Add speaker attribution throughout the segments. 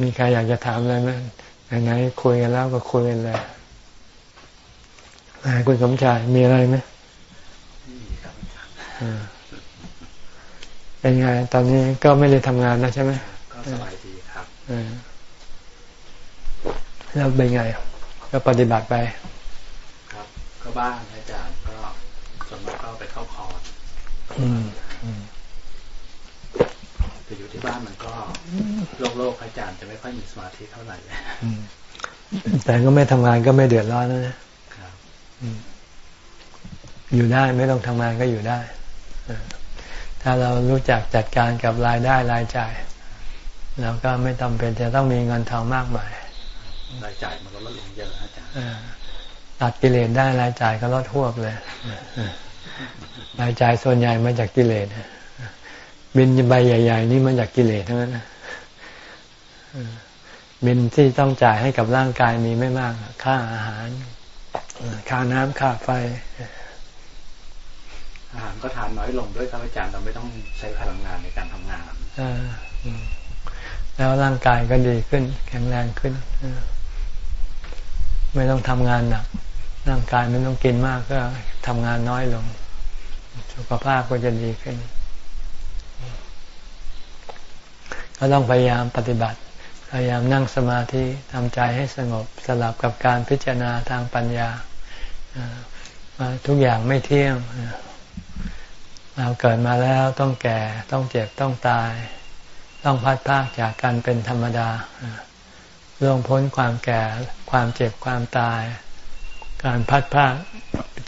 Speaker 1: มีใครอยากจะถามอะไรไหมไหนๆคุยกันแล้วก็คุยกันเลยคุณสมชายมีอะไรไหมเป็นไง ตอนนี้ก็ไม่ได้ทำงานนะใช่ไหม
Speaker 2: ก็สบายดีครับ
Speaker 1: แล้วเป็นไง ก็ปฏิบัติไป
Speaker 2: ครับ ก็บ้างอาจารย์ก็ส่วนมากก็ไปเข้าคอร์ส แต่อยู่ที่บ้านมันก็โลกโลกอาจารย์จะไม่ค่อยมีสมาธิเท่าไหร่
Speaker 1: แต่ก็ไม่ทำงานก็ไม่เดือดร้อนแล้วนะอยู่ได้ไม่ต้องทำงานก็อยู่ได้ถ้าเรารู้จักจัดการกับรายได้รายจ่ายเราก็ไม่จาเป็นจะต้องมีเงินทองมากมาย
Speaker 2: รายจ่ายมันก็ลดลงเยอะอาจารย์
Speaker 1: ตัดกิเลสได้รายจ่ายก็ลดหวบเลยรายจ่ายส่วนใหญ่มาจากกิเลส บินใบใหญ่ ๆ นี่มาจากกิเลสทั้งนั้นบินที่ต้องจ่ายให้กับร่างกายมีไม่มาก ค่าอาหาร ค่าน้ำค่าไฟ
Speaker 2: อาหารก็ทานน้อยลงด้วยครับอาจารย์เราไม่ต้องใช้พลังงานในการทำงาน
Speaker 1: แล้วร่างกายก็ดีขึ้น แข็งแรงขึ้น ไม่ต้องทำงานหนัก ร่างกายไม่ต้องกินมากก็ทำงานน้อยลง สุขภาพก็จะดีขึ้น ก็ต้องพยายามปฏิบัติ พยายามนั่งสมาธิทำใจให้สงบสลับกับการพิจารณาทางปัญญาทุกอย่างไม่เที่ยงเราเกิดมาแล้วต้องแก่ต้องเจ็บต้องตาย ต้องพัดพากจากกันเป็นธรรมดาล่วงพ้นความแก่ความเจ็บความตาย การพัดพาก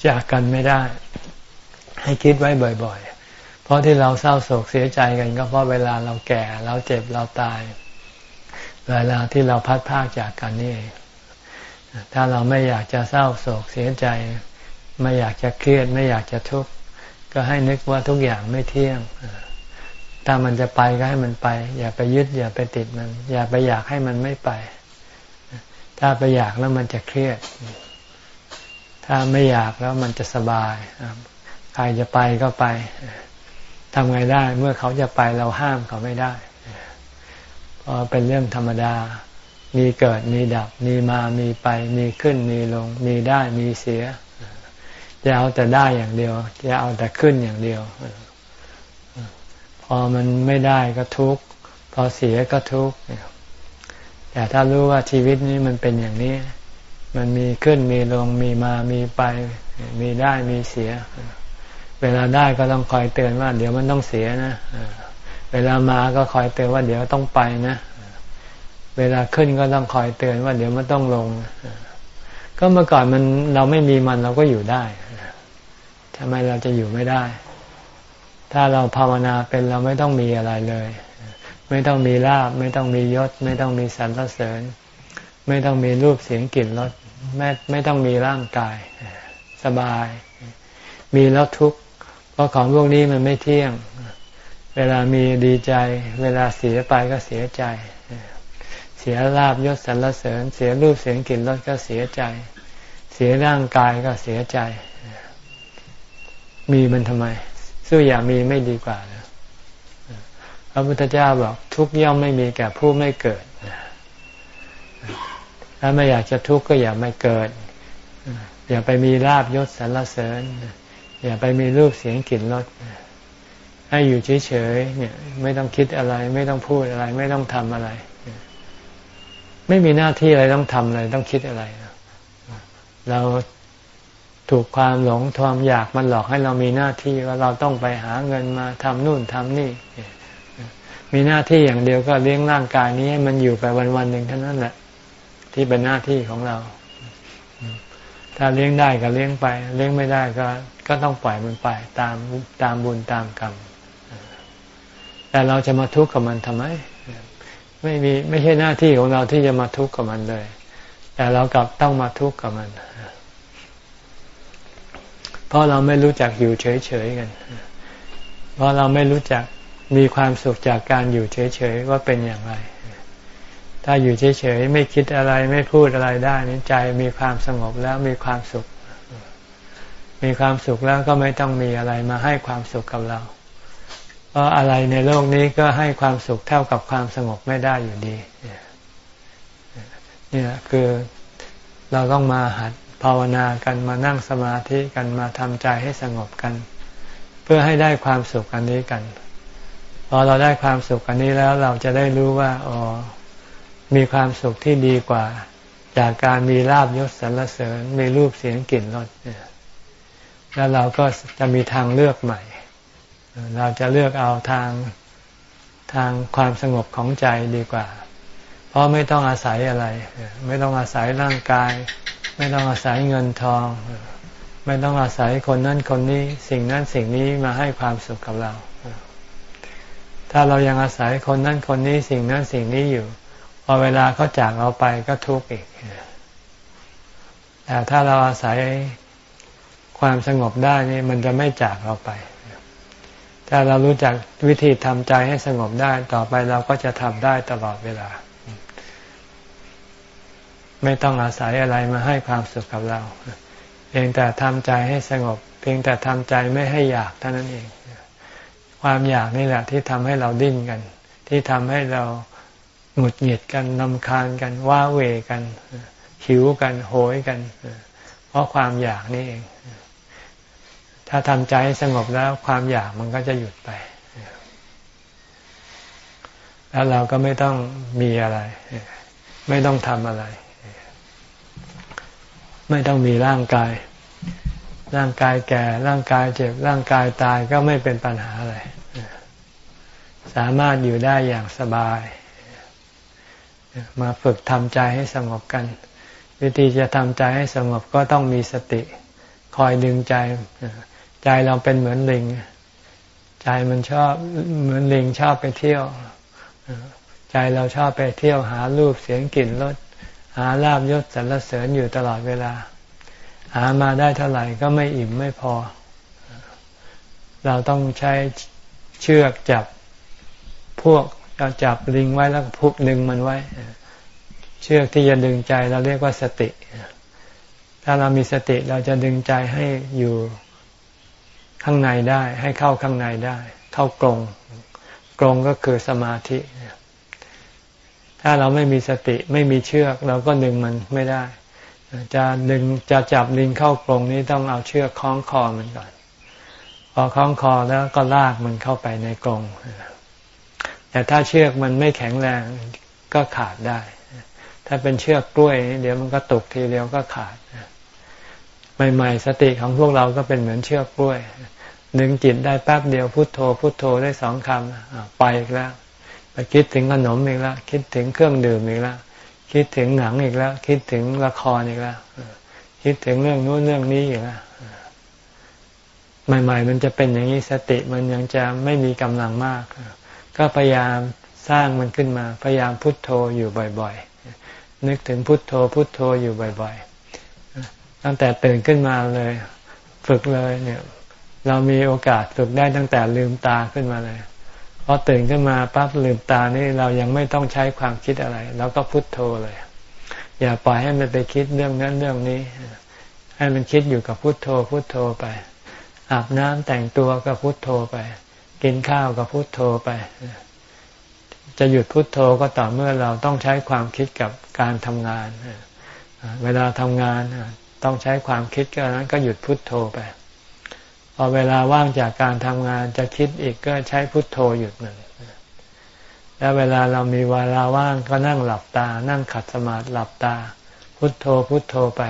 Speaker 1: จากกันไม่ได้ ให้คิดไว้บ่อย ๆ เพราะที่เราเศร้าโศกเสียใจกัน ก็เพราะเวลาเราแก่เราเจ็บเราตาย เวลาที่เราพัดพากจากกันนี่เองถ้าเราไม่อยากจะเศร้าโศกเสียใจ ไม่อยากจะเครียดไม่อยากจะทุกข์ก็ให้นึกว่าทุกอย่างไม่เที่ยงถ้ามันจะไปก็ให้มันไป อย่าไปยึด อย่าไปติดมัน อย่าไปอยากให้มันไม่ไป ถ้าไปอยากแล้วมันจะเครียด ถ้าไม่อยากแล้วมันจะสบายใครจะไปก็ไป ทำไงได้เมื่อเขาจะไปเราห้ามเขาไม่ได้เพราะเป็นเรื่องธรรมดา มีเกิดมีดับ มีมามีไป มีขึ้นมีลง มีได้มีเสียจะเอาแต่ได้อย่างเดียวจะเอาแต่ขึ้นอย่างเดียว พอมันไม่ได้ก็ทุกข์พอเสียก็ทุกข์แต่ถ้ารู้ว่าชีวิตนี้มันเป็นอย่างนี้ มันมีขึ้นมีลงมีมามีไป มีได้มีเสีย เวลาได้ก็ต้องคอยเตือนว่า เดี๋ยวมันต้องเสียนะเวลามาก็คอยเตือนว่าเดี๋ยวต้องไปนะเวลาขึ้นก็ต้องคอยเตือนว่า เดี๋ยวมันต้องลง ก็เมื่อก่อนมันเราไม่มีมันเราก็อยู่ได้ทำไมเราจะอยู่ไม่ได้ ถ้าเราภาวนาเป็นเราไม่ต้องมีอะไรเลย ไม่ต้องมีลาบ ไม่ต้องมียศ ไม่ต้องมีสรรเสริญ ไม่ต้องมีรูปเสียงกลิ่นรสไม่ไม่ต้องมีร่างกาย สบาย มีแล้วทุกข์ เพราะของพวกนี้มันไม่เที่ยง เวลามีดีใจ เวลาเสียไปก็เสียใจ เสียลาบยศสรรเสริญ เสียรูปเสียงกลิ่นรสก็เสียใจ เสียร่างกายก็เสียใจ มีมันทำไม สู้อย่ามีไม่ดีกว่าพระพุทธเจ้าบอกทุกย่อมไม่มีแก่ผู้ไม่เกิดถ้าไม่อยากจะทุกข์ก็อย่าไม่เกิด อย่าไปมีลาบยศสรรเสริญ อย่าไปมีรูปเสียงกลิ่นรสให้อยู่เฉยๆเนี่ย ไม่ต้องคิดอะไร ไม่ต้องพูดอะไร ไม่ต้องทำอะไร ไม่มีหน้าที่อะไรต้องทำอะไร ต้องคิดอะไร เราถูกความหลงความอยากมันหลอกให้เรามีหน้าที่ว่าเราต้องไปหาเงินมาทำนู่นทำนี่ มีหน้าที่อย่างเดียวก็เลี้ยงร่างกายนี้ให้มันอยู่ไปวันวันหนึ่งเท่านั้นแหละ ที่เป็นหน้าที่ของเรา ถ้าเลี้ยงได้ก็เลี้ยงไป เลี้ยงไม่ได้ก็ ก็ต้องปล่อยมันไปตามตามบุญตามกรรม แต่เราจะมาทุกข์กับมันทำไม ไม่มีไม่ใช่หน้าที่ของเราที่จะมาทุกข์กับมันเลย แต่เรากลับต้องมาทุกข์กับมัน เพราะเราไม่รู้จักอยู่เฉยๆกัน เพราะเราไม่รู้จักมีความสุขจากการอยู่เฉยๆว่าเป็นอย่างไร ถ้าอยู่เฉยๆไม่คิดอะไรไม่พูดอะไรได้นี่ใจมีความสงบแล้วมีความสุข มีความสุขแล้วก็ไม่ต้องมีอะไรมาให้ความสุขกับเรา เพราะอะไรในโลกนี้ก็ให้ความสุขเท่ากับความสงบไม่ได้อยู่ดีเนี่ยคือเราต้องมาหัดภาวนากันมานั่งสมาธิกันมาทำใจให้สงบกัน เพื่อให้ได้ความสุขอันนี้กันพอเราได้ความสุขอันนี้แล้วเราจะได้รู้ว่าอ๋อมีความสุขที่ดีกว่า จากการมีลาบยศสรรเสริญมีรูปเสียงกลิ่นรส แล้วเราก็จะมีทางเลือกใหม่ เราจะเลือกเอาทางทางความสงบของใจดีกว่า เพราะไม่ต้องอาศัยอะไร ไม่ต้องอาศัยร่างกาย ไม่ต้องอาศัยเงินทอง ไม่ต้องอาศัยคนนั้นคนนี้ สิ่งนั้นสิ่งนี้มาให้ความสุขกับเรา ถ้าเรายังอาศัยคนนั้นคนนี้ สิ่งนั้นสิ่งนี้อยู่ พอเวลาเขาจากเราไปก็ทุกข์อีกแต่ถ้าเราอาศัย ความสงบได้นี่มันจะไม่จากเราไป ถ้าเรารู้จักวิธีทำใจให้สงบได้ต่อไปเราก็จะทำได้ตลอดเวลา ไม่ต้องอาศัยอะไรมาให้ความสุขกับเรา เพียงแต่ทำใจให้สงบ เพียงแต่ทำใจไม่ให้อยากเท่านั้นเอง ความอยากนี่แหละที่ทำให้เราดิ้นกัน ที่ทำให้เราหงุดหงิดกันนำคาญกันว้าเวกัน หิวกันโหยกัน เพราะความอยากนี่เอง ถ้าทำใจให้สงบแล้วความอยากมันก็จะหยุดไป แล้วเราก็ไม่ต้องมีอะไร ไม่ต้องทำอะไร ไม่ต้องมีร่างกาย ร่างกายแก่ ร่างกายเจ็บ ร่างกายตายก็ไม่เป็นปัญหาอะไร สามารถอยู่ได้อย่างสบาย มาฝึกทำใจให้สงบกัน วิธีจะทำใจให้สงบก็ต้องมีสติคอยดึงใจ ใจเราเป็นเหมือนลิง ใจมันชอบเหมือนลิงชอบไปเที่ยว ใจเราชอบไปเที่ยวหารูปเสียงกลิ่นรสหาลาบยศสรรเสริญอยู่ตลอดเวลา หามาได้เท่าไหร่ก็ไม่อิ่มไม่พอ เราต้องใช้เชือกจับพวกเราจับลิงไว้แล้วพุกดึงมันไว้ เชือกที่จะดึงใจเราเรียกว่าสติ ถ้าเรามีสติเราจะดึงใจให้อยู่ ข้างในได้ ให้เข้าข้างในได้ เข้ากรงกรงก็คือสมาธิ ถ้าเราไม่มีสติไม่มีเชือก เราก็ดึงมันไม่ได้ จะดึงจะจับลิงเข้ากรงนี้ต้องเอาเชือกคล้องคอมันก่อน พอคล้องคอแล้วก็ลากมันเข้าไปในกรงแต่ถ้าเชือกมันไม่แข็งแรงก็ขาดได้ ถ้าเป็นเชือกกล้วย เดี๋ยวมันก็ตกทีเดียวก็ขาดใหม่ๆสติของพวกเราก็เป็นเหมือนเชือกกล้วย ดึงจิตได้แป๊บเดียวพุโทโธพุโทโธได้สองคำไปอีกแล้ว ไปคิดถึงขนมอีกแล้ว คิดถึงเครื่องดื่มอีกแล้ว คิดถึงหนังอีกแล้ว คิดถึงละครอีกแล้ว คิดถึงเรื่องนู้นเรื่องนี้อีกแล้วใหม่ ๆ มันจะเป็นอย่างนี้สติมันยังจะไม่มีกำลังมาก ก็พยายามสร้างมันขึ้นมา พยายามพุทโธอยู่บ่อยๆ นึกถึงพุทโธพุทโธอยู่บ่อยๆ ตั้งแต่ตื่นขึ้นมาเลย ฝึกเลยเนี่ย เรามีโอกาสฝึกได้ตั้งแต่ลืมตาขึ้นมาเลยพอตื่นขึ้นมาปั๊บลืมตานี่เรายังไม่ต้องใช้ความคิดอะไรเราก็พุทโธเลย อย่าปล่อยให้มันไปคิดเรื่องนั้นเรื่องนี้ ให้มันคิดอยู่กับพุทโธพุทโธไป อาบน้ำแต่งตัวก็พุทโธไป กินข้าวก็พุทโธไป จะหยุดพุทโธก็ต่อเมื่อเราต้องใช้ความคิดกับการทำงาน เวลาทำงานต้องใช้ความคิดก็นั้นก็หยุดพุทโธไป พอเวลาว่างจากการทำงานจะคิดอีกก็ใช้พุทโธหยุดมันแล้วเวลาเรามีเวลาว่างก็นั่งหลับตา นั่งขัดสมาธิหลับตา พุทโธพุทโธไป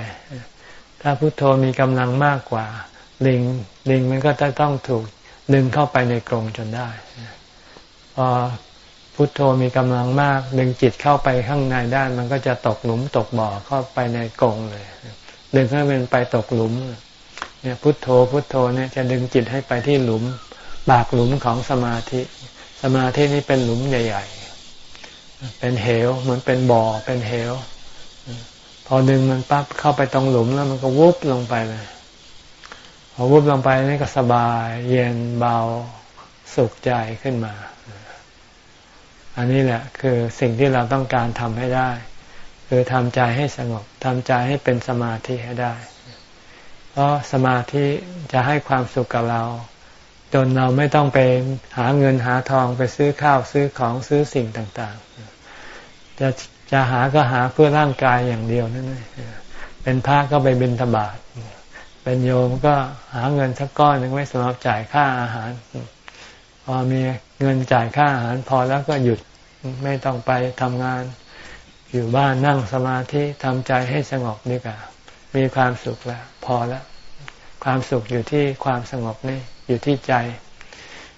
Speaker 1: ถ้าพุทโธมีกำลังมากกว่า ลิงลิงมันก็จะต้องถูกดึงเข้าไปในกรงจนได้พอพุทโธมีกำลังมากดึงจิตเข้าไปข้างในได้ มันก็จะตกหลุมตกบ่อเข้าไปในกรงเลยดึงให้มันไปตกหลุม เนี่ยพุทโธพุทโธเนี่ยจะดึงจิตให้ไปที่หลุมปากหลุมของสมาธิ สมาธินี้เป็นหลุมใหญ่ ๆ เป็นเหวเหมือนเป็นบ่อเป็นเหว พอดึงมันปั๊บเข้าไปตรงหลุมแล้วมันก็วุบลงไปเลยพอวุบลงไปนี่ก็สบายเย็นเบาสุขใจขึ้นมา อันนี้แหละคือสิ่งที่เราต้องการทำให้ได้ คือทำใจให้สงบทำใจให้เป็นสมาธิให้ได้ เพราะสมาธิจะให้ความสุขกับเรา จนเราไม่ต้องไปหาเงินหาทองไปซื้อข้าวซื้อของซื้อสิ่งต่างๆ จะจะหาก็หาเพื่อร่างกายอย่างเดียวนั่นเองเป็นพระก็ไปบิณฑบาตเป็นโยมก็หาเงินสักก้อนหนึ่งไว้สำหรับจ่ายค่าอาหาร พอมีเงินจ่ายค่าอาหาร พอแล้วก็หยุดไม่ต้องไปทำงาน อยู่บ้านนั่งสมาธิทำใจให้สงบดีกว่า มีความสุขแล้ว พอแล้ว ความสุขอยู่ที่ความสงบนี่อยู่ที่ใจ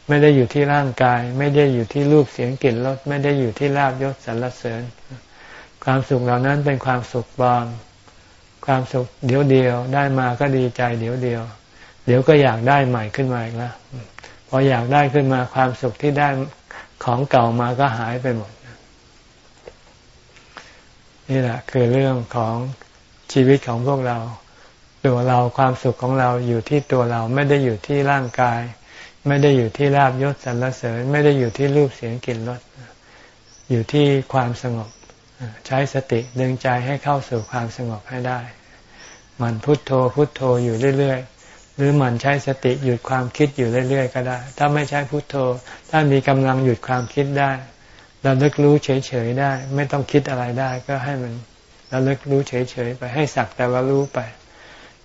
Speaker 1: ไม่ได้อยู่ที่ร่างกาย ไม่ได้อยู่ที่รูปเสียงกลิ่นรสไม่ได้อยู่ที่ลาบยศสรรเสริญ ความสุขเหล่านั้นเป็นความสุขบอมความสุขเดี๋ยวเดียวได้มาก็ดีใจเดี๋ยวเดียว เดี๋ยวก็อยากได้ใหม่ขึ้นมาอีกแล้วพออยากได้ขึ้นมาความสุขที่ได้ของเก่ามาก็หายไปหมด นี่แหละคือเรื่องของ ชีวิตของพวกเรา ตัวเราความสุขของเราอยู่ที่ตัวเราไม่ได้อยู่ที่ร่างกาย ไม่ได้อยู่ที่ลาบยศสรรเสริญ ไม่ได้อยู่ที่รูปเสียงกลิ่นรสอยู่ที่ความสงบ ใช้สติดึงใจให้เข้าสู่ความสงบให้ได้ มันพุทโธพุทโธอยู่เรื่อยๆ หรือมันใช้สติหยุดความคิดอยู่เรื่อยๆ ก็ได้ ถ้าไม่ใช้พุทโธ ถ้ามีกำลังหยุดความคิดได้เราเลิกรู้เฉยๆได้ ไม่ต้องคิดอะไรได้ ก็ให้มัน ราเลิกรู้เฉยๆไปให้สักแต่ว่ารู้ไป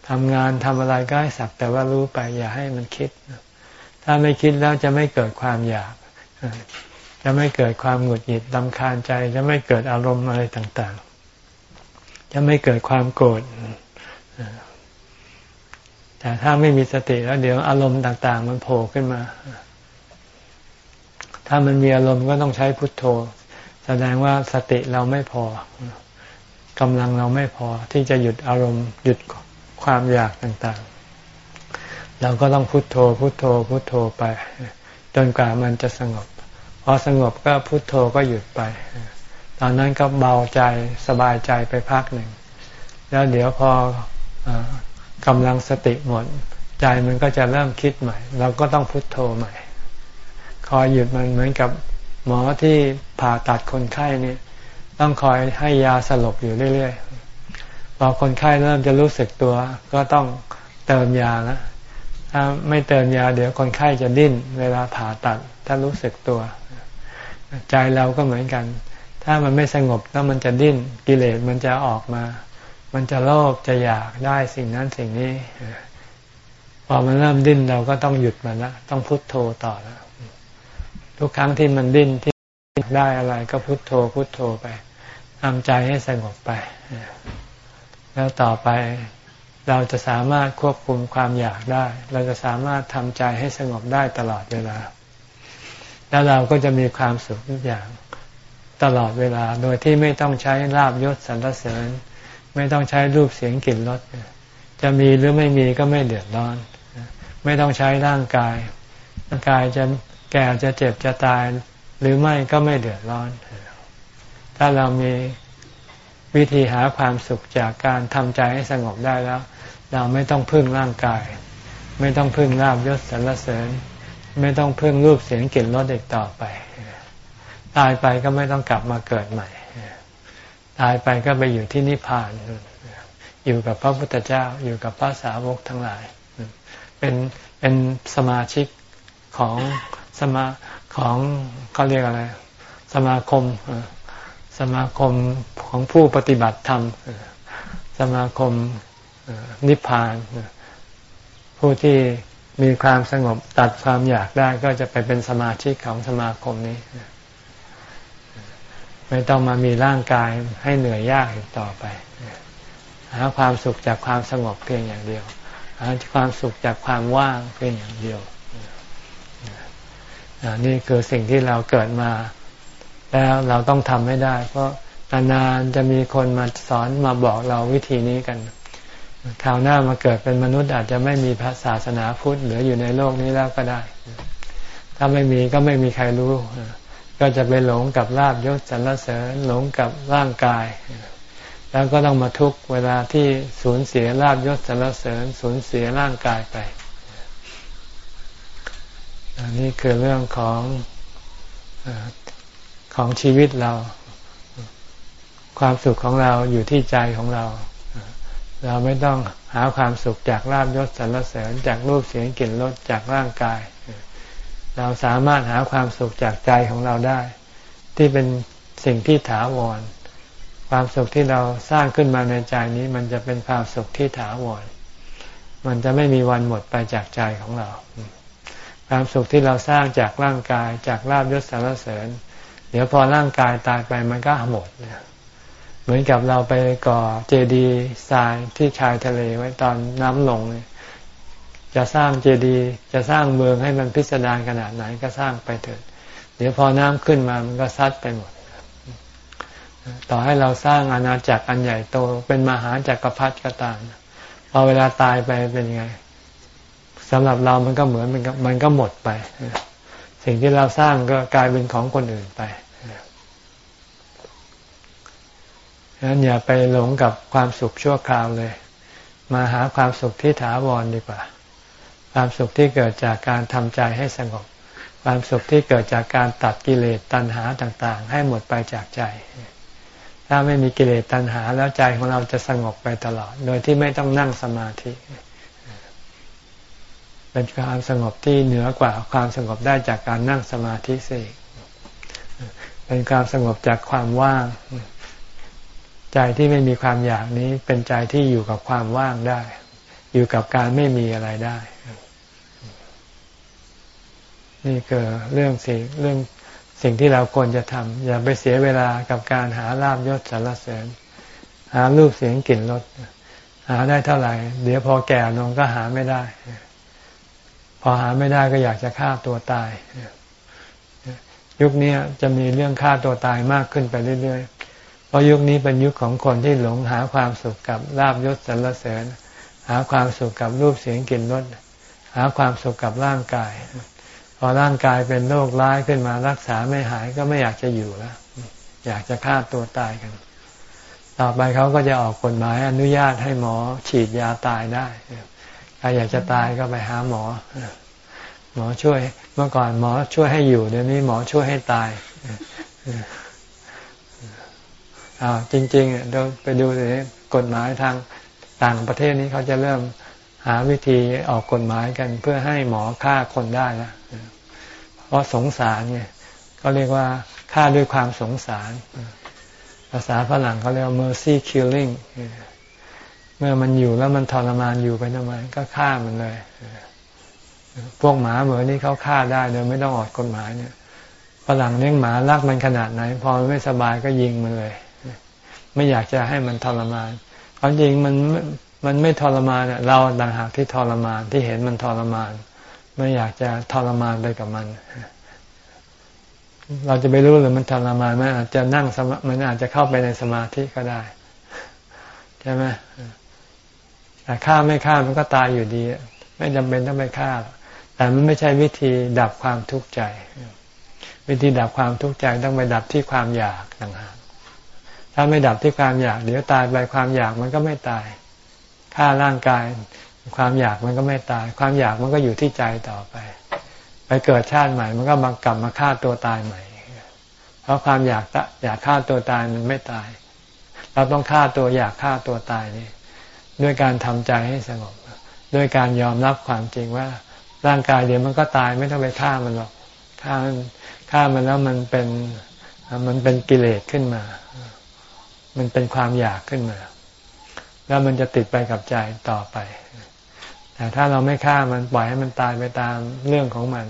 Speaker 1: ทำงานทำอะไรก็ให้สักแต่ว่ารู้ไป อย่าให้มันคิด ถ้าไม่คิดแล้วจะไม่เกิดความอยาก จะไม่เกิดความหงุดหงิดลำคาญใจ จะไม่เกิดอารมณ์อะไรต่างๆ จะไม่เกิดความโกรธแต่ถ้าไม่มีสติแล้วเดี๋ยวอารมณ์ต่าง ๆ มันโผล่ขึ้นมา ถ้ามันมีอารมณ์ก็ต้องใช้พุทโธ แสดงว่าสติเราไม่พอ กำลังเราไม่พอที่จะหยุดอารมณ์หยุดความอยากต่างๆ เราก็ต้องพุทโธ พุทโธ พุทโธไป จนกว่ามันจะสงบ พอสงบก็พุโทโธก็หยุดไป ตอนนั้นก็เบาใจสบายใจไปพักหนึ่ง แล้วเดี๋ยวพอกำลังสติหมด ใจมันก็จะเริ่มคิดใหม่ เราก็ต้องพุโทโธใหม่ คอยหยุดมันเหมือนกับหมอที่ผ่าตัดคนไข้เนี่ย ต้องคอยให้ยาสลบอยู่เรื่อยๆพอคนไข้เริ่มจะรู้สึกตัว ก็ต้องเติมยาแล้วถ้าไม่เติมยาเดี๋ยวคนไข้จะดิ้น เวลาผ่าตัด ถ้ารู้สึกตัว ใจเราก็เหมือนกัน ถ้ามันไม่สงบแล้วมันจะดิ้นกิเลสมันจะออกมา มันจะโลภจะอยากได้สิ่งนั้นสิ่งนี้พอมันเริ่มดิ้นเราก็ต้องหยุดมันละต้องพุทโธต่อแล้วทุกครั้งที่มันดิ้นที่ได้อะไรก็พุทโธพุทโธไป ทำใจให้สงบไป แล้วต่อไปเราจะสามารถควบคุมความอยากได้ เราจะสามารถทำใจให้สงบได้ตลอดเวลา แล้วเราก็จะมีความสุขทุกอย่างตลอดเวลา โดยที่ไม่ต้องใช้ลาบยศสรรเสริญ ไม่ต้องใช้รูปเสียงกลิ่นรสจะมีหรือไม่มีก็ไม่เดือดร้อน ไม่ต้องใช้ร่างกาย ร่างกายจะแก่จะเจ็บจะตาย หรือไม่ก็ไม่เดือดร้อน ถ้าเรามีวิธีหาความสุขจากการทำใจให้สงบได้แล้ว เราไม่ต้องพึ่งร่างกาย ไม่ต้องพึ่งลาบยศสรรเสริญ ไม่ต้องพิ่งรูปเสียงกลิ่นรสเด็กต่อไป ตายไปก็ไม่ต้องกลับมาเกิดใหม่ ตายไปก็ไปอยู่ที่นิพพาน อยู่กับพระพุทธเจ้า อยู่กับพระสาวกทั้งหลาย เป็นเป็นสมาชิกของสมาของเขาเรียกอะไร สมาคม สมาคมของผู้ปฏิบัติธรรม สมาคมนิพพาน ผู้ที่มีความสงบตัดความอยากได้ก็จะไปเป็นสมาชิกของสมาคมนี้ ไม่ต้องมามีร่างกายให้เหนื่อยยากอีกต่อไป หาความสุขจากความสงบเพียงอย่างเดียว หาความสุขจากความว่างเพียงอย่างเดียวนี่คือสิ่งที่เราเกิดมา แล้วเราต้องทำให้ได้ เพราะนานๆจะมีคนมาสอนมาบอกเราวิธีนี้กันคราวหน้ามาเกิดเป็นมนุษย์อาจจะไม่มีพระศาสนาพุทธเหลืออยู่ในโลกนี้แล้วก็ได้ ถ้าไม่มีก็ไม่มีใครรู้ ก็จะไปหลงกับลาบยศสรรเสริญหลงกับร่างกาย แล้วก็ต้องมาทุกเวลาที่สูญเสียลาบยศสรรเสริญสูญเสียร่างกายไปอันนี้คือเรื่องของ ของชีวิตเรา ความสุขของเราอยู่ที่ใจของเรา เราไม่ต้องหาความสุขจากลาบยศสรรเสริญจากรูปเสียงกลิ่นรสจากร่างกาย เราสามารถหาความสุขจากใจของเราได้ ที่เป็นสิ่งที่ถาวร ความสุขที่เราสร้างขึ้นมาในใจนี้ มันจะเป็นความสุขที่ถาวร มันจะไม่มีวันหมดไปจากใจของเรา ความสุขที่เราสร้างจากร่างกายจากลาบยศสารเสริญ เดี๋ยวพอร่างกายตายไปมันก็หมดเหมือนกับเราไปก่อเจดีย์ทรายที่ชายทะเลไว้ตอนน้ำลงจะสร้างเจดีย์จะสร้างเมืองให้มันพิสดารขนาดไหนก็สร้างไปเถิดเดี๋ยวพอน้ำขึ้นมามันก็ซัดไปหมด ต่อให้เราสร้างอาณาจักรอันใหญ่โตเป็นมหาจักรพรรดิก็ตามพอเวลาตายไปเป็นยังไงสำหรับเรามันก็เหมือนมันก็มันก็หมดไป สิ่งที่เราสร้างก็กลายเป็นของคนอื่นไปดัง นั้นอย่าไปหลงกับความสุขชั่วคราวเลย มาหาความสุขที่ถาวรดีกว่า ความสุขที่เกิดจากการทำใจให้สงบ ความสุขที่เกิดจากการตัดกิเลสตัณหาต่างๆ ให้หมดไปจากใจ ถ้าไม่มีกิเลสตัณหาแล้วใจของเราจะสงบไปตลอด โดยที่ไม่ต้องนั่งสมาธิ เป็นความสงบที่เหนือกว่าความสงบได้จากการนั่งสมาธิเสิเป็นความสงบจากความว่าง ใจที่ไม่มีความอยากนี้เป็นใจที่อยู่กับความว่างได้ อยู่กับการไม่มีอะไรได้ นี่คือเรื่องสิ่งเรื่องสิ่งที่เราควรจะทำอย่าไปเสียเวลากับการหาลาบยศสารเสริญ หารูปเสียงกลิ่นรสหาได้เท่าไหร่ เดี๋ยวพอแก่ลงก็หาไม่ได้ พอหาไม่ได้ก็อยากจะฆ่าตัวตาย ยุคนี้จะมีเรื่องฆ่าตัวตายมากขึ้นไปเรื่อยๆ เพราะยุคนี้เป็นยุคของคนที่หลงหาความสุขกับลาบยศสรรเสริญ หาความสุขกับรูปเสียงกลิ่นรสหาความสุขกับร่างกาย พอร่างกายเป็นโรคร้ายขึ้นมารักษาไม่หายก็ไม่อยากจะอยู่แล้วอยากจะฆ่าตัวตายกัน ต่อไปเขาก็จะออกกฎหมายอนุญาตให้หมอฉีดยาตายได้ใครอยากจะตายก็ไปหาหมอ หมอช่วยเมื่อก่อนหมอช่วยให้อยู่เดี๋ยวนี้หมอช่วยให้ตาย อ้าจริงๆเราไปดูเลยกฎหมายทางต่างประเทศนี้เขาจะเริ่มหาวิธีออกกฎหมายกันเพื่อให้หมอฆ่าคนได้นะเพราะสงสารไงก็เรียกว่าฆ่าด้วยความสงสาร ภาษาฝรั่งเขาเรียกว่า mercy killing เมื่อมันอยู่แล้วมันทรมานอยู่ไปทำไมก็ฆ่ามันเลย พวกหมาเหมือนนี่เขาฆ่าได้โดยไม่ต้องออกกฎหมายเนี่ยฝรั่งเลี้ยงหมารักมันขนาดไหน พอไม่สบายก็ยิงมันเลย ไม่อยากจะให้มันทรมานความจริงมันมันไม่ทรมานเราต่างหากที่ทรมานที่เห็นมันทรมาน ไม่อยากจะทรมานไปกับมัน เราจะไปรู้หรือมันทรมานมันอาจจะนั่งสมามันอาจจะเข้าไปในสมาธิก็ได้ใช่ไหมแต่ฆ่าไม่ฆ่ามันก็ตายอยู่ดี ไม่จำเป็นต้องไปฆ่า แต่มันไม่ใช่วิธีดับความทุกข์ใจ วิธีดับความทุกข์ใจต้องไปดับที่ความอยากต่างหาก ถ้าไม่ดับที่ความอยาก เดี๋ยวตายไปความอยากมันก็ไม่ตายฆ่าร่างกาย ความอยากมันก็ไม่ตาย ความอยากมันก็อยู่ที่ใจต่อไป ไปเกิดชาติใหม่ มันก็มากลับมาฆ่าตัวตายใหม่ เพราะความอยากอยากฆ่าตัวตายมันไม่ตาย เราต้องฆ่าตัวอยากฆ่าตัวตายนี่ด้วยการทำใจให้สงบ ด้วยการยอมรับความจริงว่า ร่างกายเดี๋ยวมันก็ตายไม่ต้องไปฆ่ามันหรอกฆ่ามันฆ่ามันแล้วมันเป็นมันเป็นกิเลสขึ้นมา มันเป็นความอยากขึ้นมา แล้วมันจะติดไปกับใจต่อไป แต่ถ้าเราไม่ฆ่ามันปล่อยให้มันตายไปตามเรื่องของมัน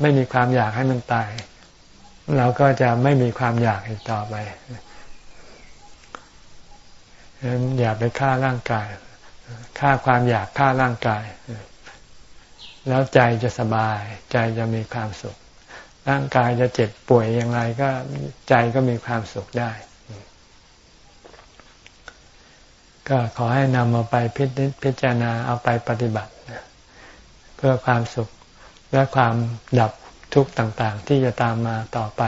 Speaker 1: ไม่มีความอยากให้มันตาย เราก็จะไม่มีความอยากอีกต่อไปอย่าไปฆ่าร่างกายฆ่าความอยากฆ่าร่างกาย แล้วใจจะสบาย ใจจะมีความสุข ร่างกายจะเจ็บป่วยอย่างไรก็ใจก็มีความสุขได้ ก็ขอให้นำเอาไปพิจารณาเอาไปปฏิบัติ เพื่อความสุขและความดับทุกข์ต่างๆ ที่จะตามมาต่อไป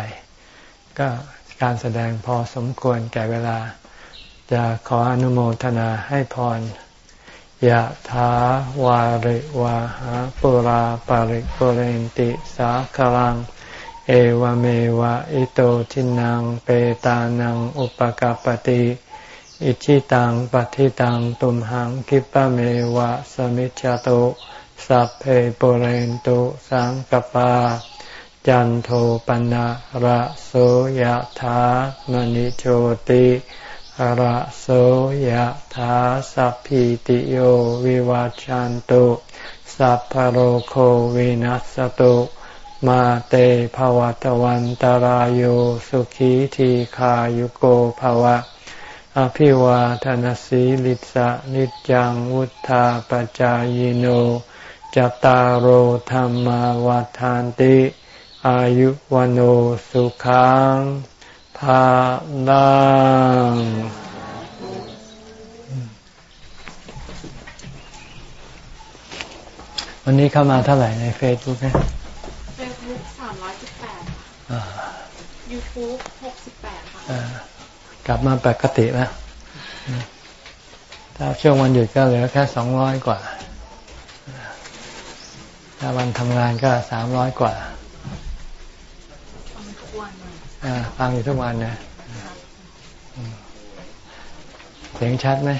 Speaker 1: ก็การแสดงพอสมควรแก่เวลา จะขออนุโมทนาให้พรยะถาวาริวาหาปุราปาริปุเรนติสาคลัง เอวเมวะอิโตทินังเปตานังอุปกาปติ อิชิตังปฏิตังตุมหังคิปะเมวะสมิจจโตสัพเพปเรนตุสังกปา จันโทปนะระโสยธามณิโชติระโสยถาสัพพิติโยวิวัจจันตุสัพพโรโควินัสตุมาเตภวัตวันตารโยสุขีทีขายุโกภวะ อภิวาทนสีลิสะนิจังวุฑฒาปะจายิโน จัตตาโร ธัมมา วัฑฒันติ อายุ วัณโณ สุขัง พะลังวันนี้เข้ามาเท่าไหร่ในเฟซบุ๊กนะ
Speaker 3: เฟซบุ๊กสามร้อยสิบแปดยูทูบหกสิบแปดค่ะ
Speaker 1: กลับมาปกติแล้วถ้าช่วงวันหยุดก็เหลือแค่สองร้อยกว่า ถ้าวันทำงานก็สามร้อยกว่าฟังอยู่ทุกวันนะเสียงชัดไหม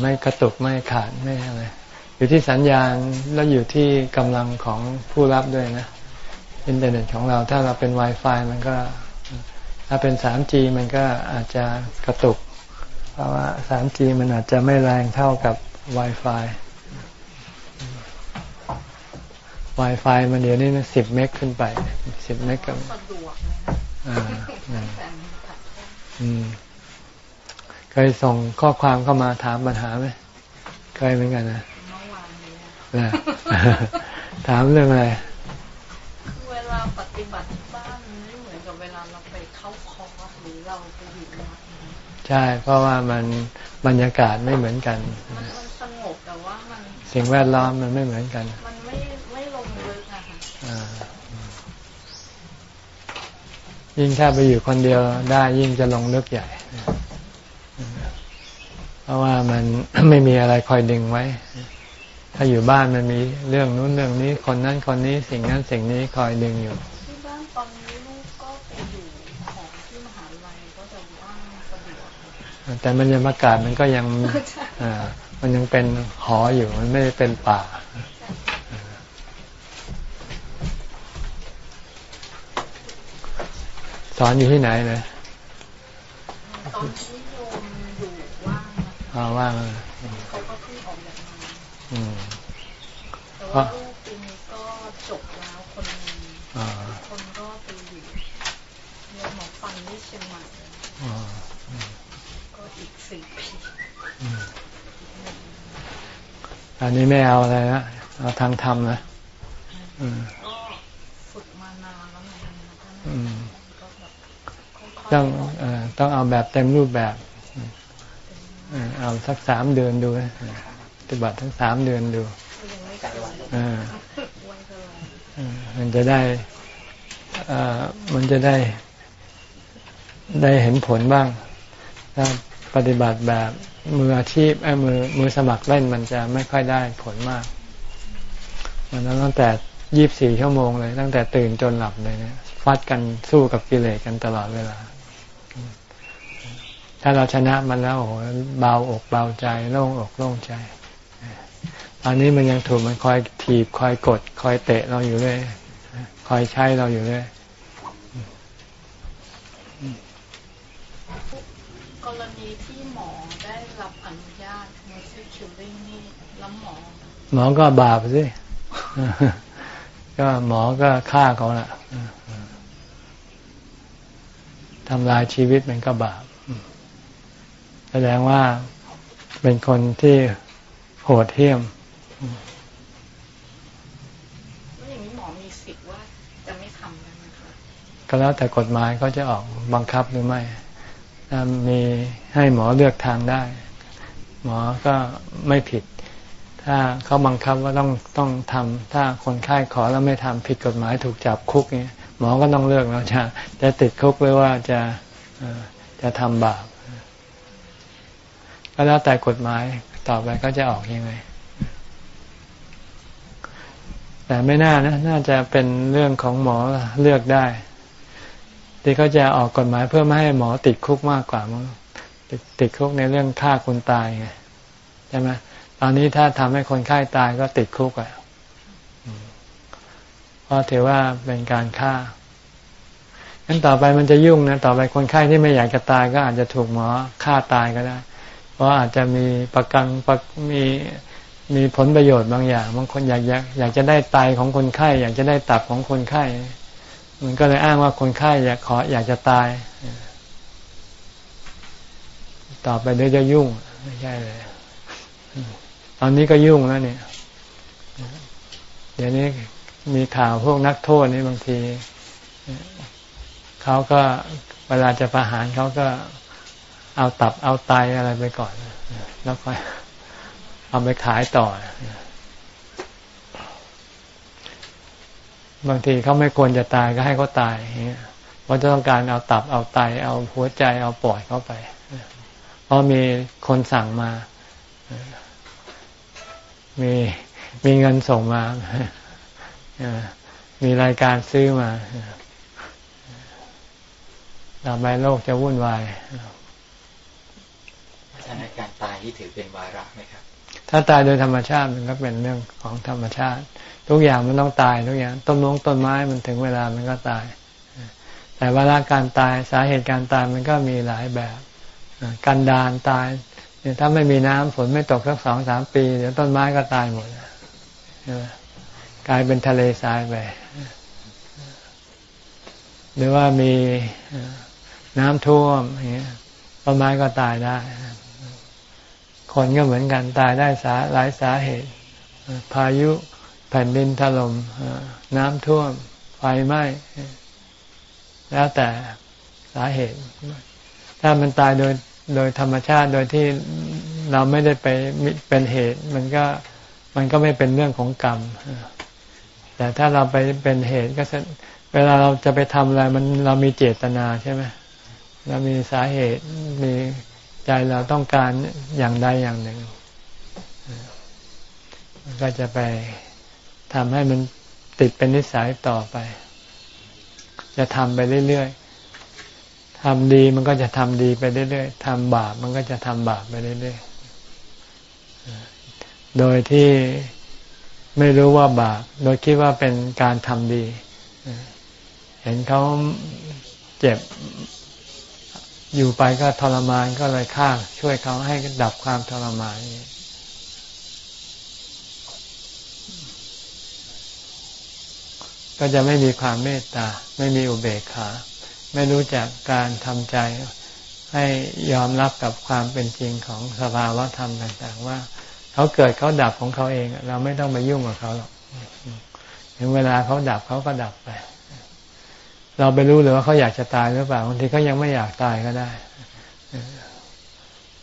Speaker 1: ไม่กระตุกไม่ขาดไม่อะไรอยู่ที่สัญญาณแล้วอยู่ที่กำลังของผู้รับด้วยนะ อินเทอร์เน็ตของเราถ้าเราเป็น Wi-Fi มันก็ ถ้าเป็น 3G มันก็อาจจะกระตุก เพราะว่า 3G มันอาจจะไม่แรงเท่ากับ Wi-Fi Wi-Fi มันเดี๋ยวนี้สิบเมกขึ้นไปสิบเมกกับอ่าเคยส่งข้อความเข้ามาถามปัญหาไหมเคยเหมือนกันนะถามเรื่องอะไร
Speaker 3: เวลาปฏิบัติ
Speaker 1: ใช่ เพราะว่ามันบรรยากาศไม่เหมือนกัน
Speaker 3: มันสงบแต่ว่ามัน
Speaker 1: สิ่งแวดล้อมมันไม่เหมือนกัน
Speaker 3: มันไม่ไม่ลงลึกนะคะ
Speaker 1: ยิ่งถ้าไปอยู่คนเดียวได้ยิ่งจะลงลึกใหญ่ เพราะว่ามันไม่มีอะไรคอยดึงไว้ ถ้าอยู่บ้านมันมีเรื่องนู้นเรื่องนี้ คนนั้นคนนี้สิ่งนั้นสิ่งนี้คอยดึงอยู่
Speaker 3: ที่บ้านตอนนี้ลูกก็ไปอยู่ของที่มหาลัยก็จะว่างสะดวก แต่
Speaker 1: บรรยากาศมันก็ยังอ่ามันยังเป็นหออยู่มันไม่ได้เป็นป่า สอนอยู่ที่ไหนเลย
Speaker 3: ตอนที่โยมอยู่ว่าง
Speaker 1: อ่าว่าง
Speaker 3: เขาก็เพิ่งออกจาก
Speaker 1: งาน
Speaker 3: ว่าลูกปีนี้ก็จบแล้วคนนึงคนก็ไปอยู่เรียนหมอฟันที่เชียงใหม่ก็อีกสี่ปี
Speaker 1: อันนี้ไม่เอาอะไรนะเอาทางธรรมนะ
Speaker 3: ก็ฝึกมานานแล้วไง
Speaker 1: ต้องต้องเอาแบบเต็มรูปแบบเอาสักสามเดือนดูปฏิบัติทั้งสามเดือนดูมันจะได้มันจะได้ ได้เห็นผลบ้าง ถ้าปฏิบัติแบบ มืออาชีพไอ้มือมือสมัครเล่นมันจะไม่ค่อยได้ผลมาก มันต้องตั้งแต่ยี่บสี่ชั่วโมงเลย ตั้งแต่ตื่นจนหลับเลยเนี่ยฟัดกันสู้กับกิเลสกันตลอดเวลา ถ้าเราชนะมันแล้วโอ้โหเบาอกเบาใจโล่งอกโล่งใจอันนี้มันยังถูกมันคอยถีบคอยกด คอยเตะเราอยู่เลยคอยใช้เราอยู่เลย
Speaker 3: กรณีที่หมอได้รับอนุญาตมอซิคิวริงนี่แล้วหมอ หมอ
Speaker 1: ก็บาปสิก็หมอก็ฆ่าเขาละทำลายชีวิตมันก็บาปแสดงว่าเป็นคนที่โหดเหี้ยมก็แล้วแต่กฎหมายเขาจะออกบังคับหรือไม่ถ้ามีให้หมอเลือกทางได้ หมอก็ไม่ผิด ถ้าเขาบังคับว่าต้องต้องทำถ้าคนไข้ขอแล้วไม่ทำผิดกฎหมายถูกจับคุกเนี่ยหมอก็ต้องเลือกแล้วจะจะติดคุกหรือว่าจะจะทำบาปก็แล้วแต่กฎหมายต่อไปก็จะออกยังไง แต่ไม่น่านะ น่าจะเป็นเรื่องของหมอเลือกได้ ที่เขาจะออกกฎหมายเพื่อไม่ให้หมอติดคุกมากกว่ามั้งติดคุกในเรื่องฆ่าคนตายไงใช่ไหม ตอนนี้ถ้าทำให้คนไข้าตายก็ติดคุกอะเพราะถือว่าเป็นการฆ่างั้นต่อไปมันจะยุ่งนะ ต่อไปคนไข้ที่ไม่อยากจะตายก็อาจจะถูกหมอฆ่าตายก็ได้ เพราะอาจจะมีประกันมีมีผลประโยชน์บางอย่างบางคนอยากอยากอยากจะได้ไตของคนไข้ อยากจะได้ตับของคนไข้ มันก็เลยอ้างว่าคนไข้อยากขออยากจะตาย ต่อไปเดี๋ยวจะยุ่งไม่ใช่เลย ตอนนี้ก็ยุ่งแล้วเนี่ย เดี๋ยวนี้มีข่าวพวกนักโทษนี่บางที เขาก็เวลาจะประหารเขาก็เอาตับเอาไตอะไรไปก่อน แล้วค่อยเอาไปขายต่อ บางทีเขาไม่ควรจะตายก็ให้เขาตายเพราะจะต้องการเอาตับเอาไตเอาหัวใจเอาปอดเข้าไป เพราะมีคนสั่งมา มีมีเงินส่งมา มีรายการซื้อมาต่อไปโลกจะวุ่นวาย
Speaker 2: สถานการตายที่ถือเป็นวาระไหมครับ
Speaker 1: ถ้าตายโดยธรรมชาติมันก็เป็นเรื่องของธรรมชาติ ทุกอย่างมันต้องตายทุกอย่าง ต้นมงต้นไม้มันถึงเวลามันก็ตาย แต่เวลาการตายสาเหตุการตายมันก็มีหลายแบบ กันดานตาย ถ้าไม่มีน้ำฝนไม่ตกสักสองสามปี เดี๋ยวต้นไม้ก็ตายหมดกลายเป็นทะเลทรายไปหรือว่ามีน้ำท่วมอย่างเงี้ยต้นไม้ก็ตายได้ คนก็เหมือนกันตายได้สาหลายสาเหตุ พายุแผ่นดินถล่มน้ำท่วม ไฟไหม้แล้วแต่สาเหตุ ถ้ามันตายโดย โดยธรรมชาติโดยที่เราไม่ได้ไปเป็นเหตุ มันก็มันก็ไม่เป็นเรื่องของกรรม แต่ถ้าเราไปเป็นเหตุก็เวลาเราจะไปทำอะไรมันเรามีเจตนาใช่ไหมเรามีสาเหตุมีใจเราต้องการอย่างใดอย่างหนึ่ง ก็จะไปทำให้มันติดเป็นนิสัยต่อไป จะทำไปเรื่อยๆ ทำดีมันก็จะทำดีไปเรื่อยๆทำบาปมันก็จะทำบาปไปเรื่อยๆ โดยที่ไม่รู้ว่าบาป โดยคิดว่าเป็นการทำดี เห็นเขาเจ็บอยู่ไปก็ทรมานก็เลยฆ่าช่วยเขาให้ดับความทรมานก็จะไม่มีความเมตตา ไม่มีอุเบกขา ไม่รู้จักการทำใจให้ยอมรับกับความเป็นจริงของสภาวะธรรมต่างๆ ว่าเขาเกิดเขาดับของเขาเอง เราไม่ต้องไปยุ่งกับเขาหรอกถึงเวลาเขาดับเขาก็ดับไป เราไปรู้เลยว่าเขาอยากจะตายหรือเปล่าบางทีเขายังไม่อยากตายก็ได้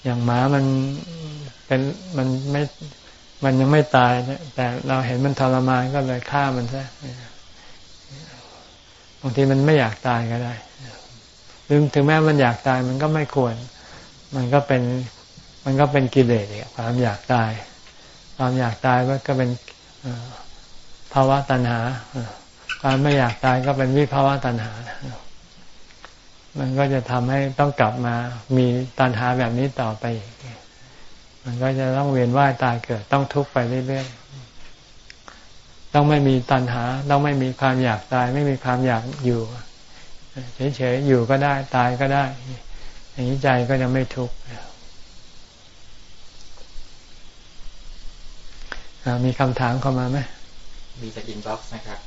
Speaker 1: อย่างหมามันเป็นมันไม่มันยังไม่ตายแต่เราเห็นมันทรมานก็เลยฆ่ามันซะบางทีมันไม่อยากตายก็ได้ หรือถึงแม้มันอยากตายมันก็ไม่ควร มันก็เป็นมันก็เป็นกิเลสเนี่ยความอยากตาย ความอยากตายก็เป็นภาวะตัณหาการไม่อยากตายก็เป็นวิภาวะตัณหา มันก็จะทำให้ต้องกลับมามีตัณหาแบบนี้ต่อไปอีกมันก็จะต้องเวียนว่ายตายเกิด ต้องทุกข์ไปเรื่อยๆ ต้องไม่มีตัณหา ต้องไม่มีความอยากตาย ไม่มีความอยากอยู่ เฉยๆอยู่ก็ได้ตายก็ได้ อย่างนี้ใจก็จะไม่ทุกข์มีคำถามเข้ามาไหม
Speaker 2: มีจาก inbox นะครับ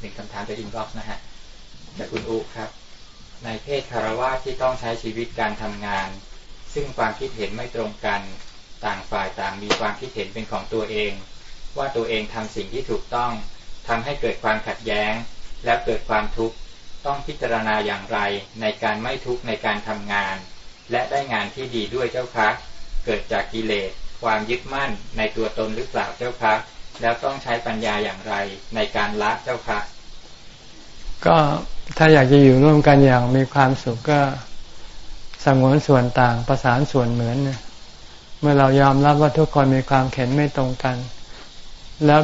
Speaker 2: หนึ่งคำถามจาก inbox นะฮะจากคุณอุครับ ในเพศฆราวาสที่ต้องใช้ชีวิตการทำงาน ซึ่งความคิดเห็นไม่ตรงกันต่างฝ่ายต่างมีความคิดเห็นเป็นของตัวเอง ว่าตัวเองทำสิ่งที่ถูกต้องทำให้เกิดความขัดแย้ง และเกิดความทุกข์ต้องพิจารณาอย่างไรในการไม่ทุกข์ในการทำงาน และได้งานที่ดีด้วยเจ้าคะเกิดจากกิเลสความยึดมั่นในตัวตนหรือเปล่าเจ้าคะแล้วต้องใช้ปัญญาอย่างไรในการละเจ้าคะ
Speaker 1: ก็ถ้าอยากจะอยู่ร่วมกันอย่างมีความสุขก็สงวนส่วนต่างประสานส่วนเหมือนเมื่อเรายอมรับว่าทุกคนมีความเห็นไม่ตรงกัน แล้ว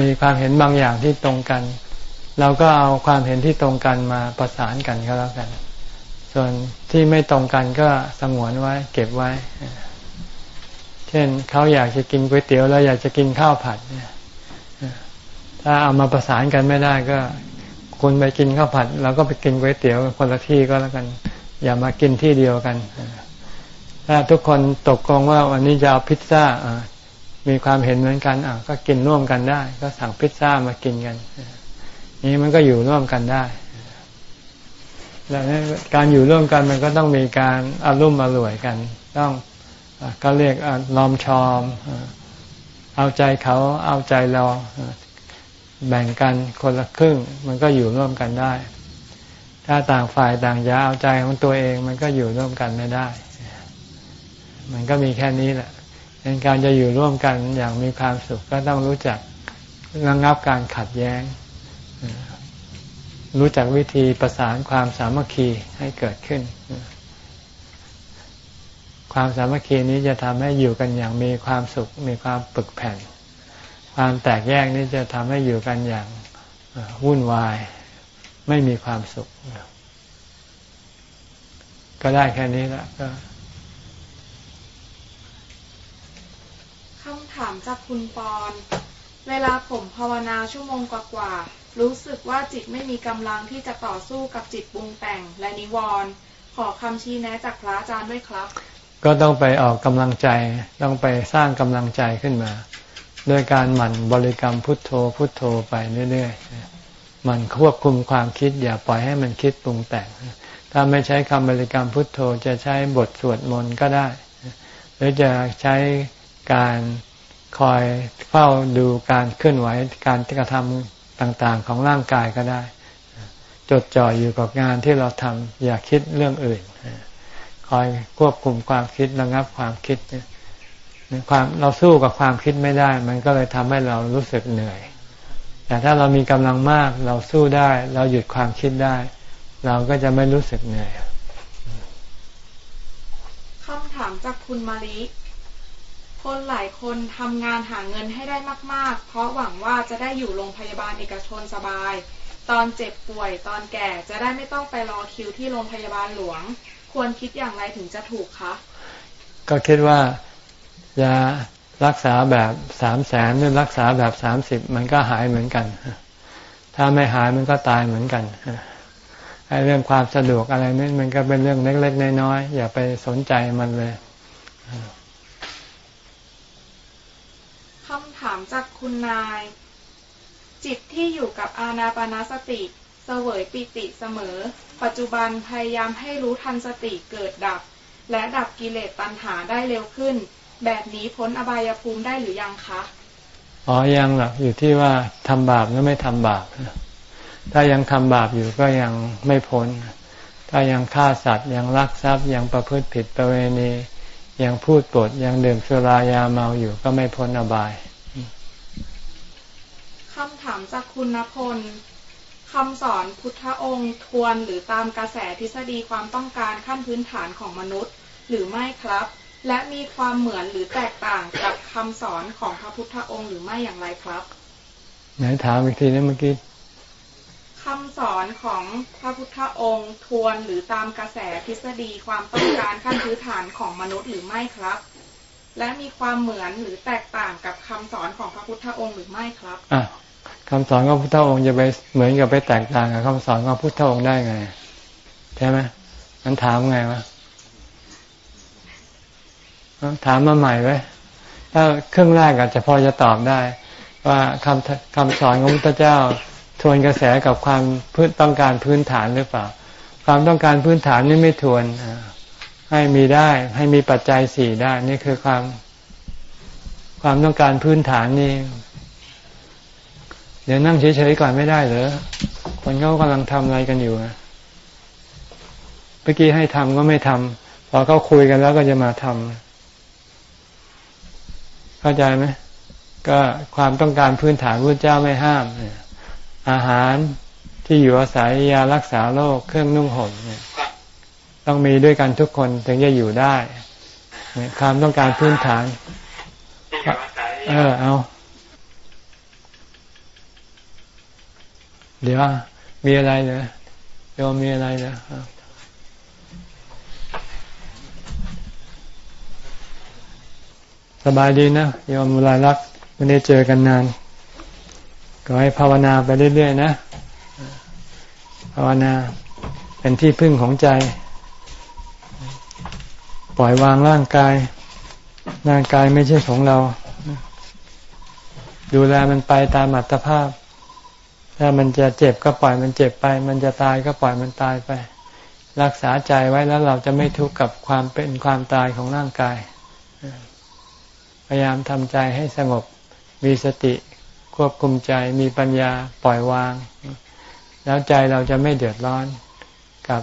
Speaker 1: มีความเห็นบางอย่างที่ตรงกัน เราก็เอาความเห็นที่ตรงกันมาประสานกันก็แล้วกัน ส่วนที่ไม่ตรงกันก็สงวนไว้ เก็บไว้ เช่นเขาอยากจะกินก๋วยเตี๋ยวแล้วอยากจะกินข้าวผัดเนี่ยถ้าเอามาประสานกันไม่ได้ก็คุณไปกินข้าวผัดเราก็ไปกินก๋วยเตี๋ยวคนละที่ก็แล้วกัน อย่ามากินที่เดียวกันถ้าทุกคนตกลงว่าวันนี้จะเอาพิซซ่ามีความเห็นเหมือนกันก็กินร่วมกันได้ ก็สั่งพิซซ่ามากินกัน นี้มันก็อยู่ร่วมกันได้แล้วการอยู่ร่วมกันมันก็ต้องมีการอารมณ์อร่วยกัน ต้องก็เรียกลอมชอม เอาใจเขาเอาใจเราแบ่งกันคนละครึ่ง มันก็อยู่ร่วมกันได้ ถ้าต่างฝ่ายต่างยาเอาใจของตัวเองมันก็อยู่ร่วมกันไม่ได้ มันก็มีแค่นี้แหละการจะอยู่ร่วมกันอย่างมีความสุขก็ต้องรู้จักระงับการขัดแย้ง รู้จักวิธีประสานความสามัคคีให้เกิดขึ้น ความสามัคคีนี้จะทำให้อยู่กันอย่างมีความสุข มีความปึกแผ่น ความแตกแยกนี้จะทำให้อยู่กันอย่างวุ่นวาย ไม่มีความสุข ก็ได้แค่นี้ละก็
Speaker 4: คำถามจากคุณปอน เวลาผมภาวนาชั่วโมงกว่าๆ รู้สึกว่าจิตไม่มีกำลังที่จะต่อสู้กับจิตปรุงแต่งและนิวรณ์ขอคำชี้แนะจากพระอาจารย์ด้วยครับ
Speaker 1: ก็ต้องไปออกกำลังใจต้องไปสร้างกำลังใจขึ้นมาด้วยการหมั่นบริกรรมพุทโธพุทโธไปเรื่อยๆมันควบคุมความคิด อย่าปล่อยให้มันคิดปรุงแต่ง ถ้าไม่ใช้คำบริกรรมพุทโธจะใช้บทสวดมนต์ก็ได้ หรือจะใช้การคอยเฝ้าดูการเคลื่อนไหวการกระทำ ต่างๆของร่างกายก็ได้ จดจ่ออยู่กับงานที่เราทำอย่าคิดเรื่องอื่น คอยควบคุมความคิดระงับความคิดความเราสู้กับความคิดไม่ได้ มันก็เลยทำให้เรารู้สึกเหนื่อย แต่ถ้าเรามีกำลังมากเราสู้ได้ เราหยุดความคิดได้ เราก็จะไม่รู้สึกเหนื่อย
Speaker 4: คำถามจากคุณมาริ คนหลายคนทำงานหาเงินให้ได้มาก ๆ เพราะหวังว่าจะได้อยู่โรงพยาบาลเอกชนสบาย ตอนเจ็บป่วยตอนแก่จะได้ไม่ต้องไปรอคิวที่โรงพยาบาลหลวง ควรคิดอย่างไรถึงจะถูกคะ
Speaker 1: ก็คิดว่าจะรักษาแบบสามแสนหรือรักษาแบบสามสิบมันก็หายเหมือนกัน ถ้าไม่หายมันก็ตายเหมือนกันไอ้เรื่องความสะดวกอะไรนี่มันก็เป็นเรื่องเล็กๆน้อยๆอย่าไปสนใจมันเลย
Speaker 4: คำ ถามจากคุณนาย จิตที่อยู่กับอาณาปณสติเสวยปิติเสมอ ปัจจุบันพยายามให้รู้ทันสติเกิดดับ และดับกิเลสตัณหาได้เร็วขึ้น แบบนี้พ้นอบายภูมิได้หรือยังคะ
Speaker 1: อ๋อยังหรอกอยู่ที่ว่าทำบาปหรือไม่ทำบาปถ้ายังทำบาปอยู่ก็ยังไม่พ้น ถ้ายังฆ่าสัตว์ยังลักทรัพย์ยังประพฤติผิดประเวณี ยังพูดปดยังดื่มสุรายาเมาอยู่ก็ไม่พ้นอบาย
Speaker 4: คำถามจากคุณณพลคำสอนพุทธองค์ทวนหรือตามกระแสทฤษฎีความต้องการขั้นพื้นฐานของมนุษย์ หรือไม่ครับ และมีความเหมือนหรือแตกต่างกับคำสอนของพระพุทธองค์หรือไม่อย่างไรครับ
Speaker 1: ไหนถามอีกทีนะเมื่อกี้
Speaker 4: คำสอนของพระพุทธองค์ทวนหรือตามกระแสทฤษฎีความต้องการขั้นพื้นฐานของมนุษย์หรือไม่ครับ และมีความเหมือนหรือแตกต่างกับคำสอนของพระพุทธองค์หรือไม่ครับ
Speaker 1: อะคำสอนของพุทธองค์จะไปเหมือนกับไปแตกต่างกับคำสอนของพุทธองค์ได้ไงใช่ไหมนั้นถามไงวะถามมาใหม่ไว้ถ้าเครื่องแรกอาจจะพอจะตอบได้ ว่าคำคำสอนของพระพุทธเจ้า ทวนกระแสกับความพื้นต้องการพื้นฐานหรือเปล่า ความต้องการพื้นฐานนี่ไม่ทวน ให้มีได้ ให้มีปัจจัยสี่ได้ นี่คือความ ความต้องการพื้นฐานนี่ เดี๋ยวนั่งเฉยๆก่อนไม่ได้เหรอคนเขากำลังทำอะไรกันอยู่เมื่อกี้ให้ทำก็ไม่ทำพอเขาคุยกันแล้วก็จะมาทำเข้าใจไหมก็ความต้องการพื้นฐานพระเจ้าไม่ห้ามเนี่ยอาหารที่อยู่อาศัยยารักษาโรคเครื่องนุ่งห่มเนี่ย ต้องมีด้วยกันทุกคนถึงจะอยู่ได้ความต้องการพื้นฐาน เออเอา เดี๋ยวมีอะไรเนยโยมมีอะไรเนยสบายดีนะโยมเวลารักไม่ได้เจอกันนาน ก็ให้ภาวนาไปเรื่อยๆนะ ภาวนาเป็นที่พึ่งของใจ ปล่อยวางร่างกาย ร่างกายไม่ใช่ของเรา ดูแลมันไปตามอัตภาพ ถ้ามันจะเจ็บก็ปล่อยมันเจ็บไป มันจะตายก็ปล่อยมันตายไป รักษาใจไว้แล้วเราจะไม่ทุกข์กับความเป็นความตายของร่างกาย พยายามทำใจให้สงบมีสติควบคุมใจมีปัญญาปล่อยวาง แล้วใจเราจะไม่เดือดร้อนกับ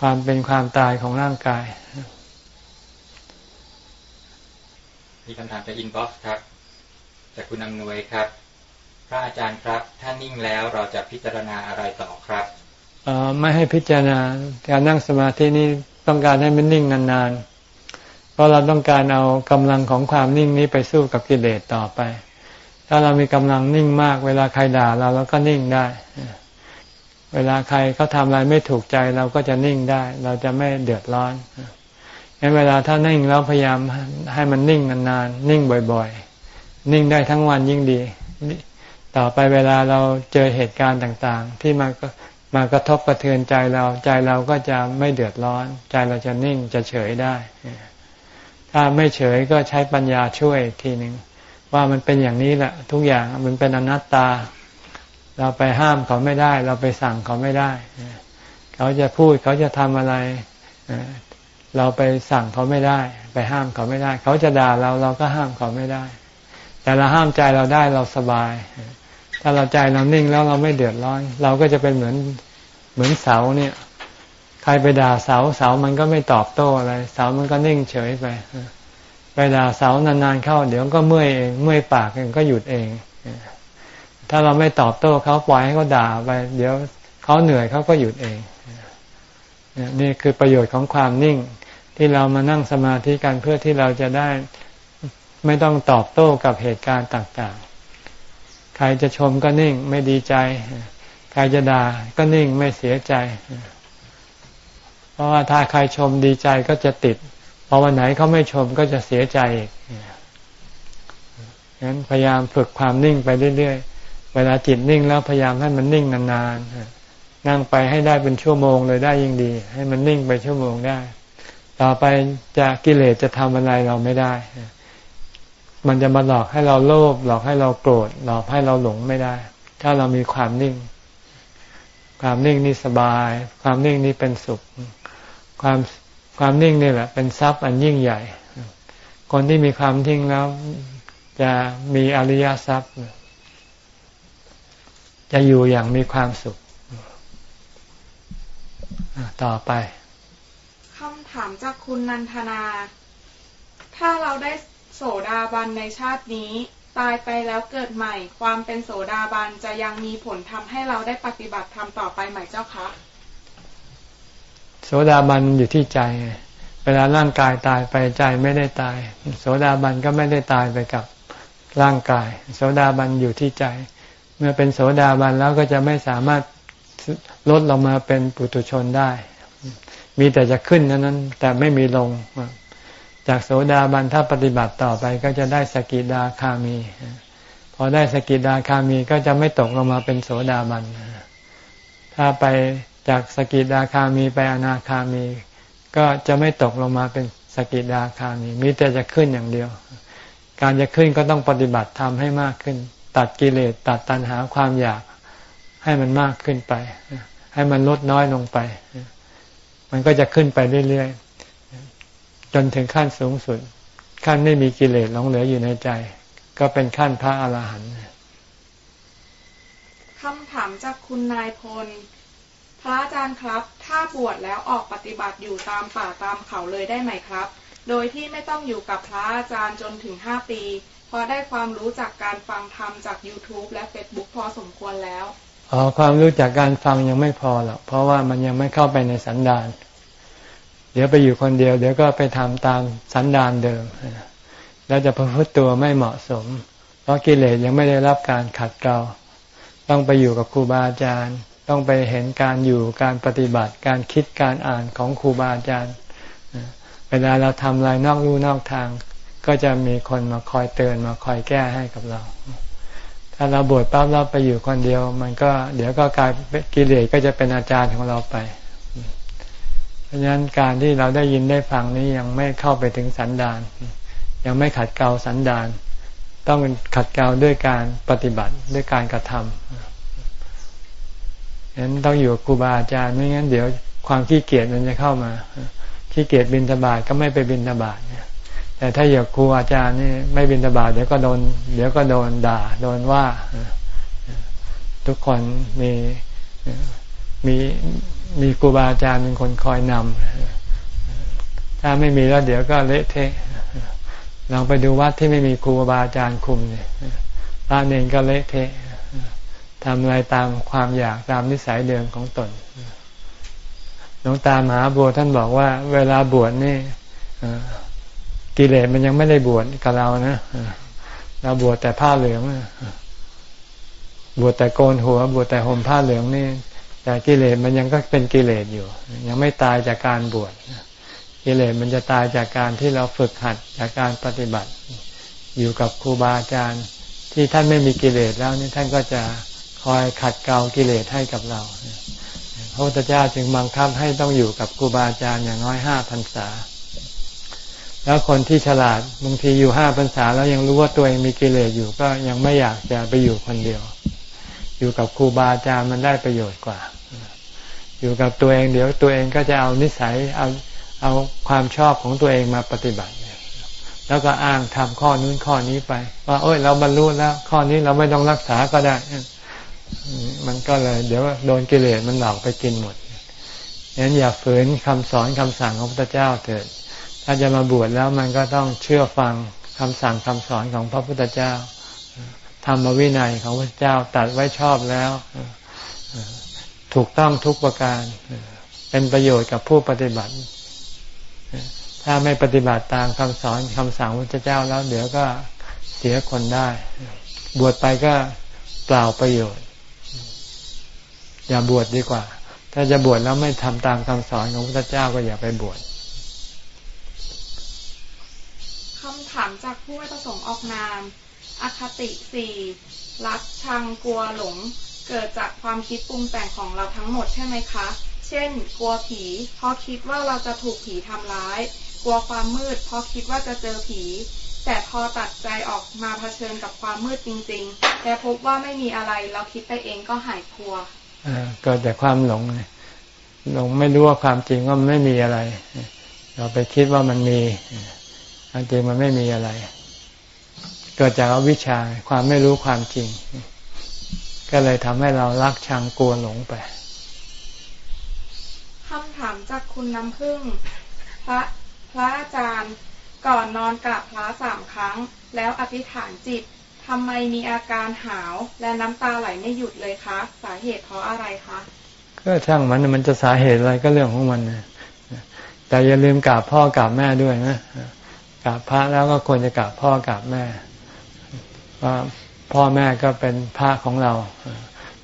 Speaker 1: ความเป็นความตายของร่างกาย
Speaker 2: มีคำถามจากอินบ็อกซ์ครับ จากคุณอำนวยครับ พระอาจารย์ครับ ถ้านิ่งแล้วเราจะพิจารณาอะไรต่อครับ
Speaker 1: ออไม่ให้พิจารณาการนั่งสมาธินี้ต้องการให้มันนิ่งนานๆ เพราะเราต้องการเอากำลังของความนิ่งนี้ไปสู้กับกิเลสต่อไป ถ้าเรามีกำลังนิ่งมากเวลาใครด่าเราเราก็นิ่งได้ เวลาใครเขาทำอะไรไม่ถูกใจเราก็จะนิ่งได้ เราจะไม่เดือดร้อน งั้นเวลาถ้านิ่งแล้วพยายามให้มันนิ่งนานๆนิ่งบ่อย ๆ นิ่งได้ทั้งวันยิ่งดี ต่อไปเวลาเราเจอเหตุการณ์ต่างๆ ที่มามากระทบกระเทือนใจเราใจเราก็จะไม่เดือดร้อน ใจเราจะนิ่งจะเฉยได้ ถ้าไม่เฉยก็ใช้ปัญญาช่วยทีหนึ่งว่ามันเป็นอย่างนี้แหละ ทุกอย่างมันเป็นอนัตตา เราไปห้ามเขาไม่ได้ เราไปสั่งเขาไม่ได้ เขาจะพูดเขาจะทำอะไร เราไปสั่งเขาไม่ได้ ไปห้ามเขาไม่ได้ เขาจะด่าเราเราก็ห้ามเขาไม่ได้ แต่เราห้ามใจเราได้เราสบาย ถ้าเราใจเรานิ่งแล้วเราไม่เดือดร้อน เราก็จะเป็นเหมือนเหมือนเสาเนี่ย ใครไปด่าเสาเสามันก็ไม่ตอบโต้อะไร เสามันก็นิ่งเฉยไปไปด่าเสานานๆเข้า เดี๋ยวก็เมื่อยเองเมื่อยปากเองก็หยุดเอง ถ้าเราไม่ตอบโต้เขาปล่อยให้เขาด่าไป เดี๋ยวเขาเหนื่อยเขาก็หยุดเองนี่คือประโยชน์ของความนิ่ง ที่เรามานั่งสมาธิกันเพื่อที่เราจะได้ไม่ต้องตอบโต้กับเหตุการณ์ต่างๆ ใครจะชมก็นิ่งไม่ดีใจ ใครจะด่าก็นิ่งไม่เสียใจ เพราะว่าถ้าใครชมดีใจก็จะติดพอวันไหนเขาไม่ชมก็จะเสียใจอีกงั้นพยายามฝึกความนิ่งไปเรื่อยๆ เวลาจิตนิ่งแล้วพยายามให้มันนิ่งนานๆ นั่งไปให้ได้เป็นชั่วโมงเลยได้ยิ่งดี ให้มันนิ่งไปชั่วโมงได้ ต่อไปจะกิเลสจะทำอะไรเราไม่ได้ มันจะมาหลอกให้เราโลภหลอกให้เราโกรธหลอกให้เราหลงไม่ได้ ถ้าเรามีความนิ่ง ความนิ่งนี่สบาย ความนิ่งนี่เป็นสุข ความความนิ่งนี่แหละ เป็นทรัพย์อันยิ่งใหญ่ คนที่มีความทิ้งแล้วจะมีอริยทรัพย์ จะอยู่อย่างมีความสุข ต่อไป
Speaker 4: ถามจากคุณนันทนา ถ้าเราได้โสดาบันในชาตินี้ ตายไปแล้วเกิดใหม่ ความเป็นโสดาบันจะยังมีผลทำให้เราได้ปฏิบัติธรรมต่อไปไหมเจ้าคะ
Speaker 1: โสดาบันอยู่ที่ใจ เวลาร่างกายตายไปใจไม่ได้ตาย โสดาบันก็ไม่ได้ตายไปกับร่างกาย โสดาบันอยู่ที่ใจ เมื่อเป็นโสดาบันแล้วก็จะไม่สามารถลดลงมาเป็นปุถุชนได้ มีแต่จะขึ้นนั้นนั้น แต่ไม่มีลง จากโสดาบันถ้าปฏิบัติต่อไปก็จะได้สกิดาคามี พอได้สกิดาคามีก็จะไม่ตกลงมาเป็นโสดาบัน ถ้าไปจากสกิดาคามีไปอนาคามี ก็จะไม่ตกลงมาเป็นสกิดาคามี มีแต่จะขึ้นอย่างเดียว การจะขึ้นก็ต้องปฏิบัติทำให้มากขึ้น ตัดกิเลสตัดตัณหาความอยากให้มันมากขึ้นไป ให้มันลดน้อยลงไป มันก็จะขึ้นไปเรื่อยๆจนถึงขั้นสูงสุด ขั้นไม่มีกิเลสหลงเหลืออยู่ในใจ ก็เป็นขั้นพระอรหันต์
Speaker 4: คำถามจากคุณนายพล พระอาจารย์ครับ ถ้าบวชแล้วออกปฏิบัติอยู่ตามป่าตามเขาเลยได้ไหมครับ โดยที่ไม่ต้องอยู่กับพระอาจารย์จนถึงห้าปีเพราะได้ความรู้จากการฟังธรรมจาก YouTube และ Facebook พอสมควรแล้ว
Speaker 1: อ๋อความรู้จากการฟังยังไม่พอหรอกเพราะว่ามันยังไม่เข้าไปในสันดาน เดี๋ยวไปอยู่คนเดียว เดี๋ยวก็ไปทำตามสันดานเดิมแล้วจะประพฤติตัวไม่เหมาะสม เพราะกิเลสยังไม่ได้รับการขัดเกลาต้องไปอยู่กับครูบาอาจารย์ ต้องไปเห็นการอยู่การปฏิบัติการคิดการอ่านของครูบาอาจารย์ เวลาเราทำอะไรนอกลู่นอกทาง ก็จะมีคนมาคอยเตือนมาคอยแก้ให้กับเราถถ้าเราบวชปั๊บเราไปอยู่คนเดียว มันก็เดี๋ยวก็กลายกิเลสก็จะเป็นอาจารย์ของเราไป เพราะฉะนั้นการที่เราได้ยินได้ฟังนี้ยังไม่เข้าไปถึงสันดาน ยังไม่ขัดเกลาสันดาน ต้องขัดเกลาด้วยการปฏิบัติด้วยการกระทำฉะนั้นต้องอยู่กับครูบาอาจารย์ไม่งั้นเดี๋ยวความขี้เกียจมันจะเข้ามาขี้เกียจบินทบาทก็ไม่ไปบินทบาทเนี่ยแต่ถ้าอยากครูอาจารย์นี่ไม่บินทบาทเดี๋ยวก็โดน เดี๋ยวก็โดนด่า โดนว่า ทุกคนมีมี มีครูบาอาจารย์เป็นคนคอยนำถ้าไม่มีแล้วเดี๋ยวก็เละเทะลองไปดูวัดที่ไม่มีครูบาอาจารย์คุมเนี่ยพระเนรก็เละเทะทำอะไรตามความอยากตามนิสัยเดิมของตนหลวงตามหาบัวท่านบอกว่า เวลาบวชนี่กิเลสมันยังไม่ได้บวชกับเรานะเราบวชแต่ผ้าเหลืองบวชแต่โกนหัว บวชแต่ห่มผ้าเหลืองนี่ แต่กิเลสมันยังก็เป็นกิเลสอยู่ ยังไม่ตายจากการบวชกิเลสมันจะตายจากการที่เราฝึกหัดจากการปฏิบัติ อยู่กับครูบาอาจารย์ที่ท่านไม่มีกิเลสแล้วนี่ท่านก็จะคอยขัดเกลากิเลสให้กับเราพระพุทธเจ้าจึงบังคับให้ต้องอยู่กับครูบาอาจารย์อย่างน้อยห้าพรรษา แล้วคนที่ฉลาดบางทีอยู่ห้าพรรษาแล้วยังรู้ว่าตัวเองมีกิเลสอยู่ก็ยังไม่อยากจะไปอยู่คนเดียว อยู่กับครูบาอาจารย์มันได้ประโยชน์กว่า อยู่กับตัวเองเดี๋ยวตัวเองก็จะเอานิสัยเอาเอาความชอบของตัวเองมาปฏิบัติ แล้วก็อ้างทำข้อนู้นข้อนี้ไป ว่าเอ้ยเราบรรลุแล้ว ข้อนี้เราไม่ต้องรักษาก็ได้ มันก็เลย เดี๋ยวโดนกิเลสมันหลอกไปกินหมดงั้นอย่าฝืนคำสอนคำสั่งของพระเจ้าเถิด ถ้าจะมาบวชแล้วมันก็ต้องเชื่อฟังคำสั่งคำสอนของพระพุทธเจ้าธรรมวินัยของพระเจ้าตัดไว้ชอบแล้ว ถูกต้องทุกประการ เป็นประโยชน์กับผู้ปฏิบัติ ถ้าไม่ปฏิบัติตามคำสอนคำสั่งพระเจ้าแล้ว เดี๋ยวก็เสียคนได้ บวชไปก็เปล่าประโยชน์ อย่าบวชดดีกว่า ถ้าจะบวชแล้วไม่ทำตามคำสอนของพระเจ้าก็อย่าไปบวช
Speaker 4: คำถามจากผู้ไม่ประสงค์ออกนามอคติสี่รักชังกลัวหลง เกิดจากความคิดปรุงแต่งของเราทั้งหมดใช่ไหมคะ เช่น กลัวผี เพราะคิดว่าเราจะถูกผีทำร้าย กลัวความมืด เพราะคิดว่าจะเจอผี แต่พอตัดใจออกมาเผชิญกับความมืดจริงๆ แต่พบว่าไม่มีอะไร เราคิดไปเองก็หายกลัว
Speaker 1: เกิดแต่ความหลงหลงไม่รู้ว่าความจริงว่ามันไม่มีอะไร เราไปคิดว่ามันมีความจริงมันไม่มีอะไร เกิดจากวิชาความไม่รู้ความจริง ก็เลยทำให้เรารักชังกลัวหลงไป
Speaker 4: คำถามจากคุณน้ำพึ่ง พระพระอาจารย์ก่อนนอนกราบพระสามครั้ง แล้วอธิษฐานจิตทำไมมีอาการหาวและน้ำตาไหลไม่หยุดเลยคะ สาเหตุเพราะอะไรคะ
Speaker 1: ก็ช่างมันมันจะสาเหตุอะไรก็เรื่องของมันนะแต่อย่าลืมกราบพ่อกราบแม่ด้วยนะกราบพระแล้วก็ควรจะกราบพ่อกราบแม่ว่า พ่อแม่ก็เป็นพระของเรา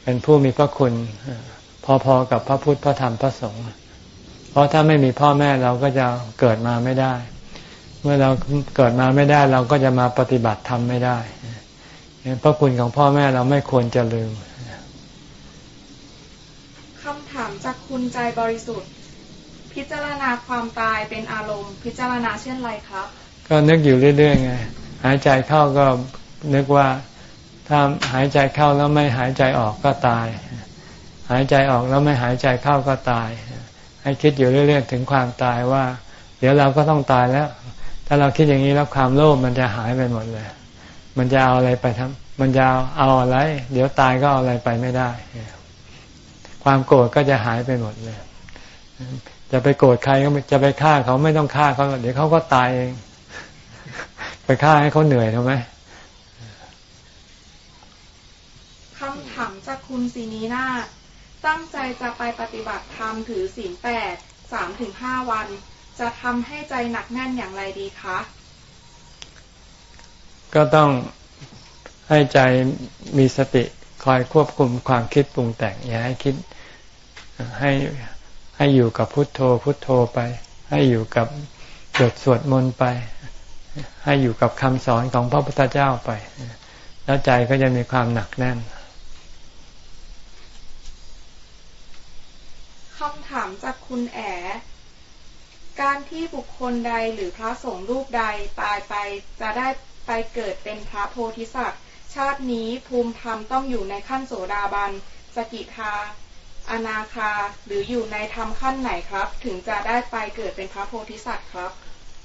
Speaker 1: เป็นผู้มีพระคุณ พอๆกับพระพุทธพระธรรมพระสงฆ์เพราะถ้าไม่มีพ่อแม่เราก็จะเกิดมาไม่ได้ เมื่อเราเกิดมาไม่ได้เราก็จะมาปฏิบัติธรรมไม่ได้พระคุณของพ่อแม่เราไม่ควรจะลืม
Speaker 4: คำถามจากคุณใจบริสุทธิ์ พิจารณาความตายเป็นอารมณ์ พิจารณาเช่นไรครับ
Speaker 1: ก็นึกอยู่เรื่อยๆไง หายใจเข้าก็นึกว่า ถ้าหายใจเข้าแล้วไม่หายใจออกก็ตาย หายใจออกแล้วไม่หายใจเข้าก็ตาย ให้คิดอยู่เรื่อยๆถึงความตายว่า เดี๋ยวเราก็ต้องตายแล้ว ถ้าเราคิดอย่างนี้แล้วความโลภมันจะหายไปหมดเลย มันจะเอาอะไรไปทำมันจะเอาอะไร เดี๋ยวตายก็เอาอะไรไปไม่ได้ ความโกรธก็จะหายไปหมดเลย จะไปโกรธใครก็จะไปฆ่าเขาไม่ต้องฆ่าเขาเดี๋ยวเขาก็ตายเอง ไปฆ่าให้เขาเหนื่อยทำไม
Speaker 4: คำ ถามจากคุณสีนีนาตั้งใจจะไปปฏิบัติธรรมถือศีลแปดสามถึงห้าวัน จะทำให้ใจหนักแน่นอย่างไรดีคะ
Speaker 1: ก็ต้องให้ใจมีสติคอยควบคุมความคิดปรุงแต่งอย่าให้คิดให้ให้อยู่กับพุทโธพุทโธไป ให้อยู่กับจดสวดมนต์ไป ให้อยู่กับคำสอนของพระพุทธเจ้าไป แล้วใจก็จะมีความหนักแน่น
Speaker 4: คำ ถามจากคุณแอการที่บุคคลใดหรือพระสงฆ์รูปใดตายไปจะได้ไปเกิดเป็นพระโพธิสัตว์ ชาตินี้ภูมิธรรมต้องอยู่ในขั้นโสดาบัน สกิทา อนาคา หรืออยู่ในธรรมขั้นไหนครับ ถึงจะได้ไปเกิดเป็นพระโพธิสัตว์ครับ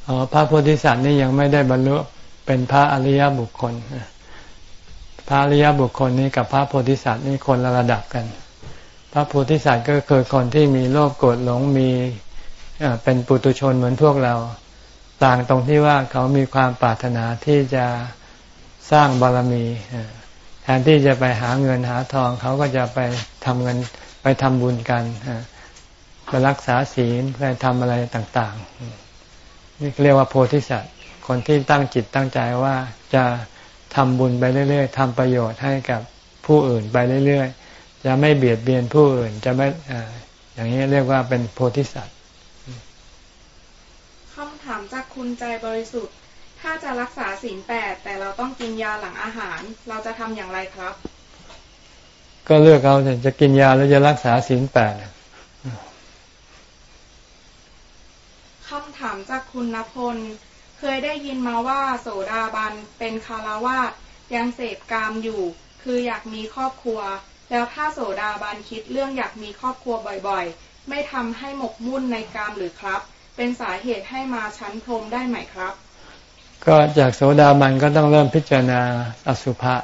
Speaker 1: อ๋อพระโพธิสัตว์นี่ยังไม่ได้บรรลุเป็นพระอริยบุคคล พระอริยบุคคลนี้กับพระโพธิสัตว์นี่คนละระดับกัน พระโพธิสัตว์ก็คือคนที่มีโลภโกรธหลงมีเป็นปุตุชนเหมือนพวกเรา ต่างตรงที่ว่าเขามีความปรารถนาที่จะสร้างบารมีแทนที่จะไปหาเงินหาทองเขาก็จะไปทำเงินไปทำบุญกันไปรักษาศีลไปทำอะไรต่าง ๆ นี่เรียกว่าโพธิสัตว์คนที่ตั้งจิตตั้งใจว่าจะทำบุญไปเรื่อย ๆทำประโยชน์ให้กับผู้อื่นไปเรื่อย ๆ จะไม่เบียดเบียนผู้อื่นจะไม่อย่างนี้เรียกว่าเป็นโพธิสัตว์
Speaker 4: คำถามจากคุณใจบริสุทธิ์ ถ้าจะรักษาศีลแปดแต่เราต้องกินยาหลังอาหาร เราจะทำอย่างไรครับ
Speaker 1: ก็เลือกเอาจะกินยาแล้วจะรักษาศีลแปด
Speaker 4: คำถามจากคุณณพล เคยได้ยินมาว่าโสดาบันเป็นคารวาสยังเสพกามอยู่ คืออยากมีครอบครัว แล้วถ้าโสดาบันคิดเรื่องอยากมีครอบครัวบ่อยๆ ไม่ทำให้หมกมุ่นในกามหรือครับ เป็นสาเหตุให้มาชั้นพรมได้ไหมครับ
Speaker 1: ก็จากโสดาบันก็ต้องเริ่มพิจารณาอสุภะ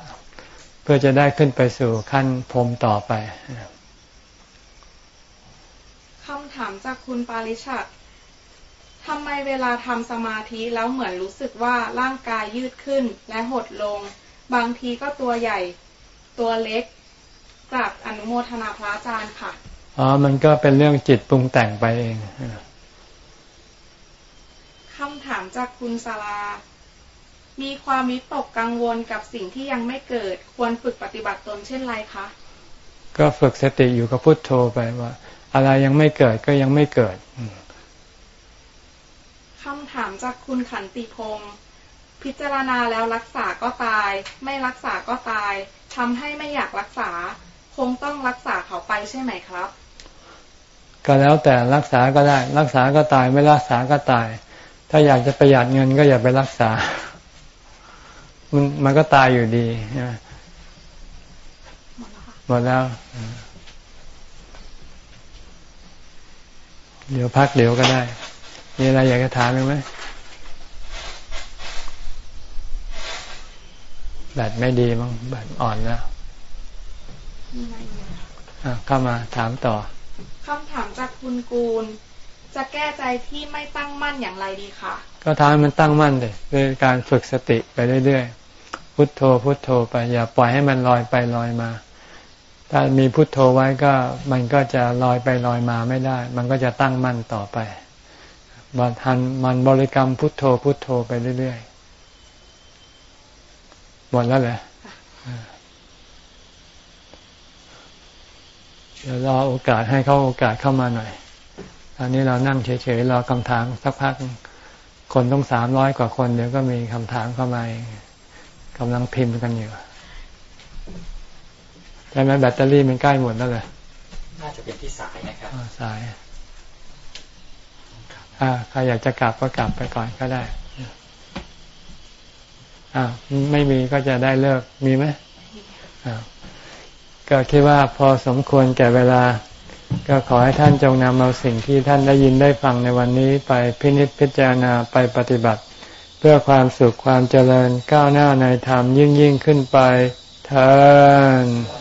Speaker 1: เพื่อจะได้ขึ้นไปสู่ขั้นพรมต่อไป
Speaker 4: คำถามจากคุณปาริชัดทำไมเวลาทำสมาธิแล้วเหมือนรู้สึกว่าร่างกายยืดขึ้นและหดลง บางทีก็ตัวใหญ่ ตัวเล็ก กราบอนุโมทนาพระอาจารย์ค่ะ
Speaker 1: อ๋อ มันก็เป็นเรื่องจิตปรุงแต่งไปเอง
Speaker 4: คำถามจากคุณสารามีความวิตกกังวลกับสิ่งที่ยังไม่เกิด ควรฝึกปฏิบัติตนเช่นไรคะ
Speaker 1: ก็ฝึกสติอยู่กับพุทโธไปว่า อะไรยังไม่เกิดก็ยังไม่เกิด
Speaker 4: คำถามจากคุณขันติพงศ์พิจารณาแล้วรักษาก็ตาย ไม่รักษาก็ตายทำให้ไม่อยากรักษาค งต้องรักษาเขาไปใช่ไหมครับ
Speaker 1: ก็แล้วแต่รักษาก็ได้ รักษาก็ตายไม่รักษาก็ตาย ถ้าอยากจะประหยัดเงินก็อย่าไปรักษา มันมันก็ตายอยู่ดีหมดแล้ว เดี๋ยวพักเดี๋ยวก็ได้มีอะไรอยากจะถามไหมแบตไม่ดีมั้งแบตอ่อนแล้ว เข้ามาถามต่อ
Speaker 4: คำถามจากคุณกูล จะแก้ใจที่ไม่ตั้งมั่นอย่างไรดีคะ
Speaker 1: ก็ทำให้มันตั้งมั่นเลยด้วยการฝึกสติไปเรื่อยๆพุทโธพุทโธไป อย่าปล่อยให้มันลอยไปลอยมา ถ้ามีพุทโธไว้ก็มันก็จะลอยไปลอยมาไม่ได้ มันก็จะตั้งมั่นต่อไปบัทันมันบริกรรมพุทโธพุทโธไปเรื่อยๆหมดแล้วเหรอ เดี๋ยวรอโอกาสให้เขาโอกาสเข้ามาหน่อยตอนนี้เรานั่งเฉยๆรอคำถามสักพัก คนต้องสามร้อยกว่าคนเดี๋ยวก็มีคำถามเข้ามากำลังพิมพ์กันอยู่ใช่ไหมแบตเตอรี่มันใกล้หมดแล้วเลย
Speaker 2: น่าจะเป็นที่สายนะครับ
Speaker 1: สายอ่าใครอยากจะกลับก็กลับไปก่อนก็ได้อ่าไม่มีก็จะได้เลิกมีไหมอ่า ก็คิดว่าพอสมควรแก่เวลา ก็ขอให้ท่านจงนำเอาสิ่งที่ท่านได้ยินได้ฟังในวันนี้ไปพินิจพิจารณาไปปฏิบัติ เพื่อความสุขความเจริญก้าวหน้าในธรรมยิ่งยิ่งขึ้นไปเธอ